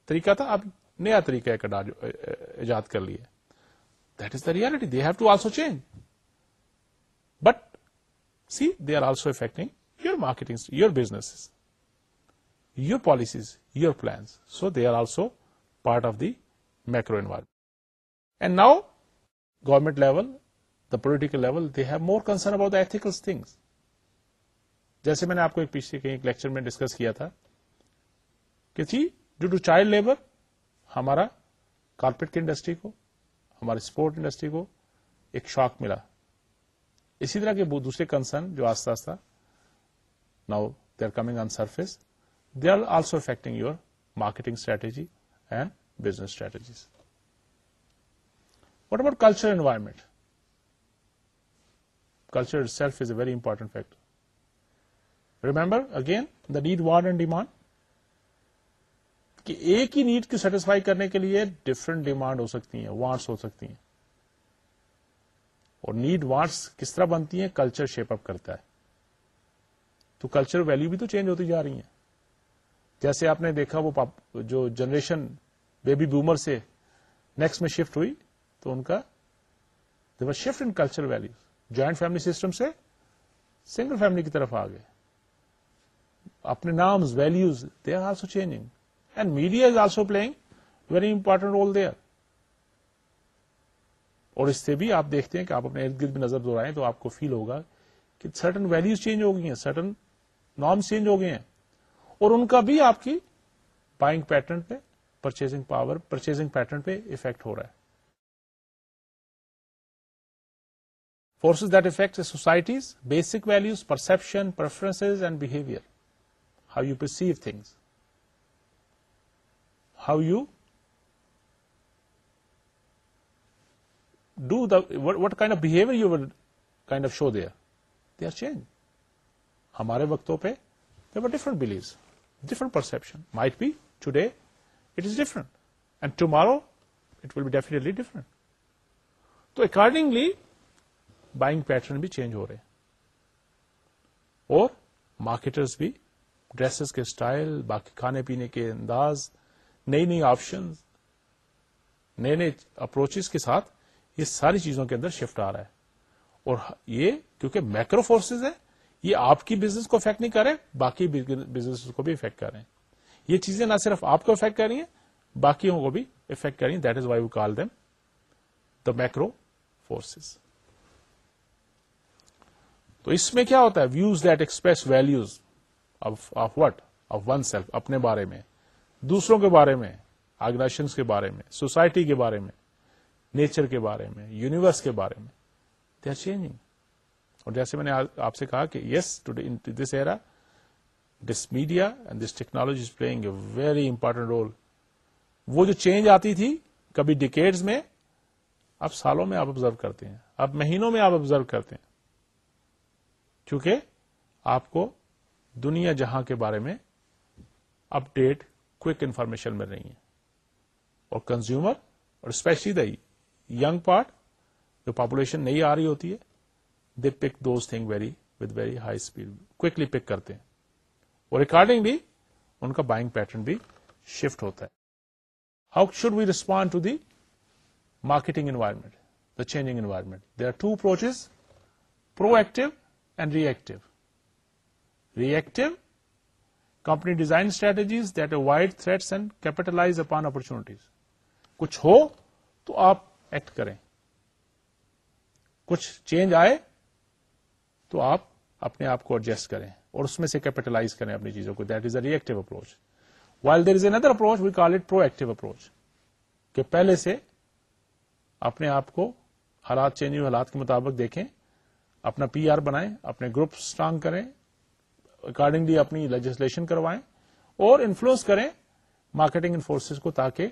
طریقہ تھا اب نیا طریقہ ایجاد کر لیا that is the reality they have to also change but see they are also affecting your marketing your business your policies your plans so they are also macro environ and now government لیولٹیکل level they have more concern about S جیسے میں نے آپ کو پیچھے میں discuss کیا تھا جی، ہمارا کارپیٹ کی انڈسٹری کو ہماری اسپورٹ انڈسٹری کو ایک شاک ملا اسی طرح کے دوسرے کنسرن جو آستہ now they are coming on surface they are also affecting your marketing strategy strategies what about culture environment culture self is a very important factor remember again the need want and demand کہ ایک ہی need کو satisfy کرنے کے لیے different demand ہو سکتی ہیں وانٹس ہو سکتی ہیں اور نیڈ وانٹس کس طرح بنتی ہیں کلچر شیپ اپ کرتا ہے تو کلچر ویلو بھی تو چینج ہوتی جا رہی ہیں جیسے آپ نے دیکھا وہ جو جنریشن بیبی بومر سے نیکسٹ میں شفٹ ہوئی تو ان کا the shift in culture value joint family system سے سنگل فیملی کی طرف آ گئے اپنے norms values they are also change and media is also playing very important role they are اور اس سے بھی آپ دیکھتے ہیں کہ آپ اپنے ارد گرد میں نظر دہرائیں تو آپ کو فیل ہوگا کہ سرٹن ویلوز چینج ہو گئی ہیں سرٹن نارمس چینج ہو گئے ہیں اور ان کا بھی آپ کی بائنگ پیٹرن پہ پرچیزنگ پاور پرچیزنگ پیٹرن پہ افیکٹ ہو رہا ہے forces that affect societies basic values perception preference and behaviour how you perceive things how you do the what kind of behaviour you kind of show there they are change ہمارے وقتوں پہ they were different beliefs different perception might بھی today it is different and tomorrow it will بھی ڈیفینے different تو accordingly buying pattern بھی change ہو رہے ہیں اور مارکیٹرز بھی ڈریسز کے اسٹائل باقی کھانے پینے کے انداز نئی نئی آپشن نئے نئے اپروچز کے ساتھ یہ ساری چیزوں کے اندر شفٹ آ رہا ہے اور یہ کیونکہ میکرو فورسز ہے یہ آپ کی بزنس کو افیکٹ نہیں کر رہے باقی بزنس کو بھی افیکٹ کر رہے ہیں یہ چیزیں نہ صرف آپ کو افیکٹ کر رہی ہیں باقیوں کو بھی افیکٹ کر رہی ہیں that is why we call them the macro forces تو اس میں کیا ہوتا ہے views that express values of what of oneself اپنے بارے میں دوسروں کے بارے میں آرگنائزیشن کے بارے میں سوسائٹی کے بارے میں نیچر کے بارے میں یونیورس کے بارے میں دے آر چینجنگ اور جیسے میں نے آپ سے کہا کہ yes today this era this media and this technology is playing a very important role وہ جو چینج آتی تھی کبھی ڈیکیڈز میں اب سالوں میں آپ آبزرو کرتے ہیں اب مہینوں میں آپ آبزرو کرتے ہیں کیونکہ آپ کو دنیا جہاں کے بارے میں اپ ڈیٹ انفارمیشن مل رہی ہے اور کنزیومر اور اسپیشلی دا یگ پارٹ جو پاپولیشن نہیں آ رہی ہوتی ہے they pick those thing very with very high speed quickly pick کرتے ہیں اور اکارڈنگلی ان کا بائنگ پیٹرن بھی شفٹ ہوتا ہے how should we respond to the marketing environment the changing environment there are two approaches proactive and reactive reactive company design strategies that are avoid threats and capitalize upon opportunities کچھ ہو تو آپ act کریں کچھ change آئے تو آپ اپنے آپ کو ایڈجسٹ کریں اور اس میں سے کیپیٹلائز کریں اپنی چیزوں کو that is a reactive approach while there is another approach we call it proactive approach کہ پہلے سے اپنے آپ کو حالات چینج ہوئے حالات کے مطابق دیکھیں اپنا پی آر بنائیں اپنے گروپ اسٹرانگ کریں اکارڈنگلی اپنی لیجسلیشن کروائیں اور انفلوئنس کریں مارکیٹنگ انفورسز کو تاکہ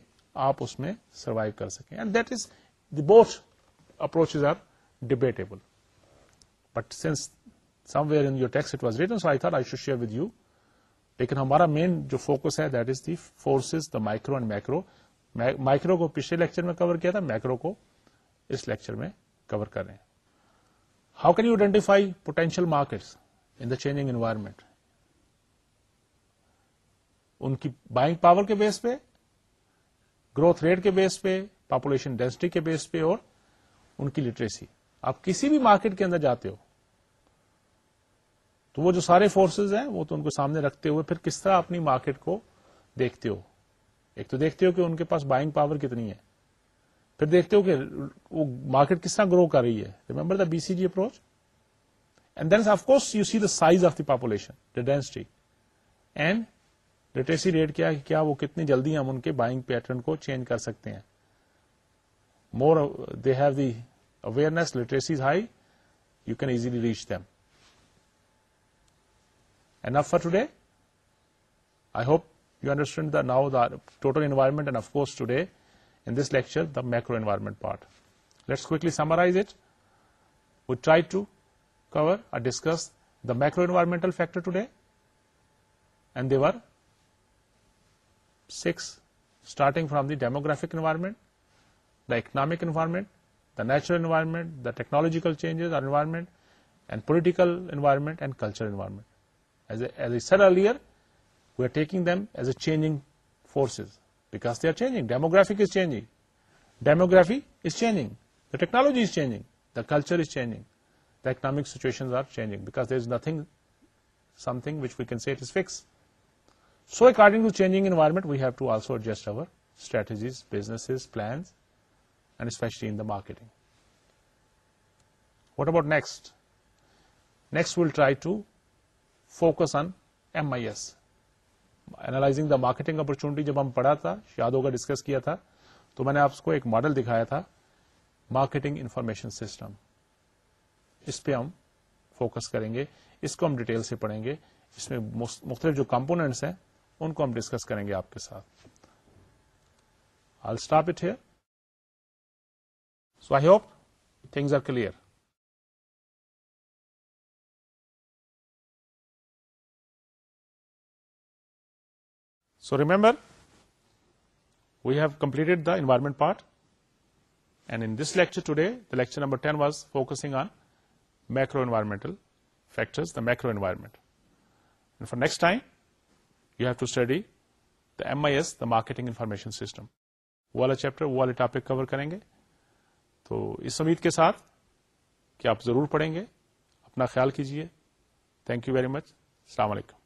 آپ اس میں سروائو کر سکیں and that is the both approach are debatable but since somewhere in your text it was written so I I share with you لیکن ہمارا مین جو فوکس ہے that is the forces the micro and micro micro کو پچھلے lecture میں کور کیا تھا micro کو اس لیکچر میں کور کر رہے ہیں how can you identify potential markets in the changing environment ان کی بائنگ پاور کے بیس پہ گروتھ ریٹ کے بیس پہ پاپولیشن ڈینسٹی کے بیس پہ اور ان کی لٹریسی آپ کسی بھی مارکیٹ کے اندر جاتے ہو تو وہ جو سارے فورسز ہیں وہ تو ان کو سامنے رکھتے ہوئے پھر کس طرح اپنی مارکیٹ کو دیکھتے ہو ایک تو دیکھتے ہو کہ ان کے پاس بائنگ پاور کتنی ہے پھر دیکھتے ہو کہ وہ مارکیٹ کس طرح گرو کر رہی ہے remember the B C G approach and then of course you see the size of the population the density and literacy rate کیا وہ کتنی جلدی ہم ان کے بائنگ پیٹرن کو چینج کر سکتے ہیں more they have the awareness, literacy is high, you can easily reach them. Enough for today. I hope you understand the, now the total environment, and of course today in this lecture the macro environment part. Let's quickly summarize it. We tried to cover or discuss the macro environmental factor today, and they were 6, starting from the demographic environment, the economic environment, the natural environment, the technological changes, our environment, and political environment and cultural environment. As I said earlier, we are taking them as a changing forces because they are changing. Demographic is changing. Demography is changing. The technology is changing. The culture is changing. The economic situations are changing because there is nothing, something which we can say it is fixed. So according to changing environment, we have to also adjust our strategies, businesses, plans, marketing what about next next will try to focus on M I S analysing the marketing opportunity جب ہم پڑھا تھا یاد ہوگا discuss کیا تھا تو میں نے آپ کو ایک ماڈل دکھایا تھا مارکیٹنگ انفارمیشن سسٹم اس پہ ہم فوکس کریں گے اس کو ہم ڈیٹیل سے پڑھیں گے اس میں مختلف جو کمپونیٹس ہیں ان کو ہم ڈسکس کریں گے آپ کے ساتھ so I hope things are clear so remember we have completed the environment part and in this lecture today the lecture number ten was focusing on macro environmental factors the macro environment for next time you have to study the M I S the marketing information system وہ والا chapter وہ والے topic cover کریں گے تو اس امید کے ساتھ کہ آپ ضرور پڑھیں گے اپنا خیال کیجیے تھینک یو ویری مچ السلام علیکم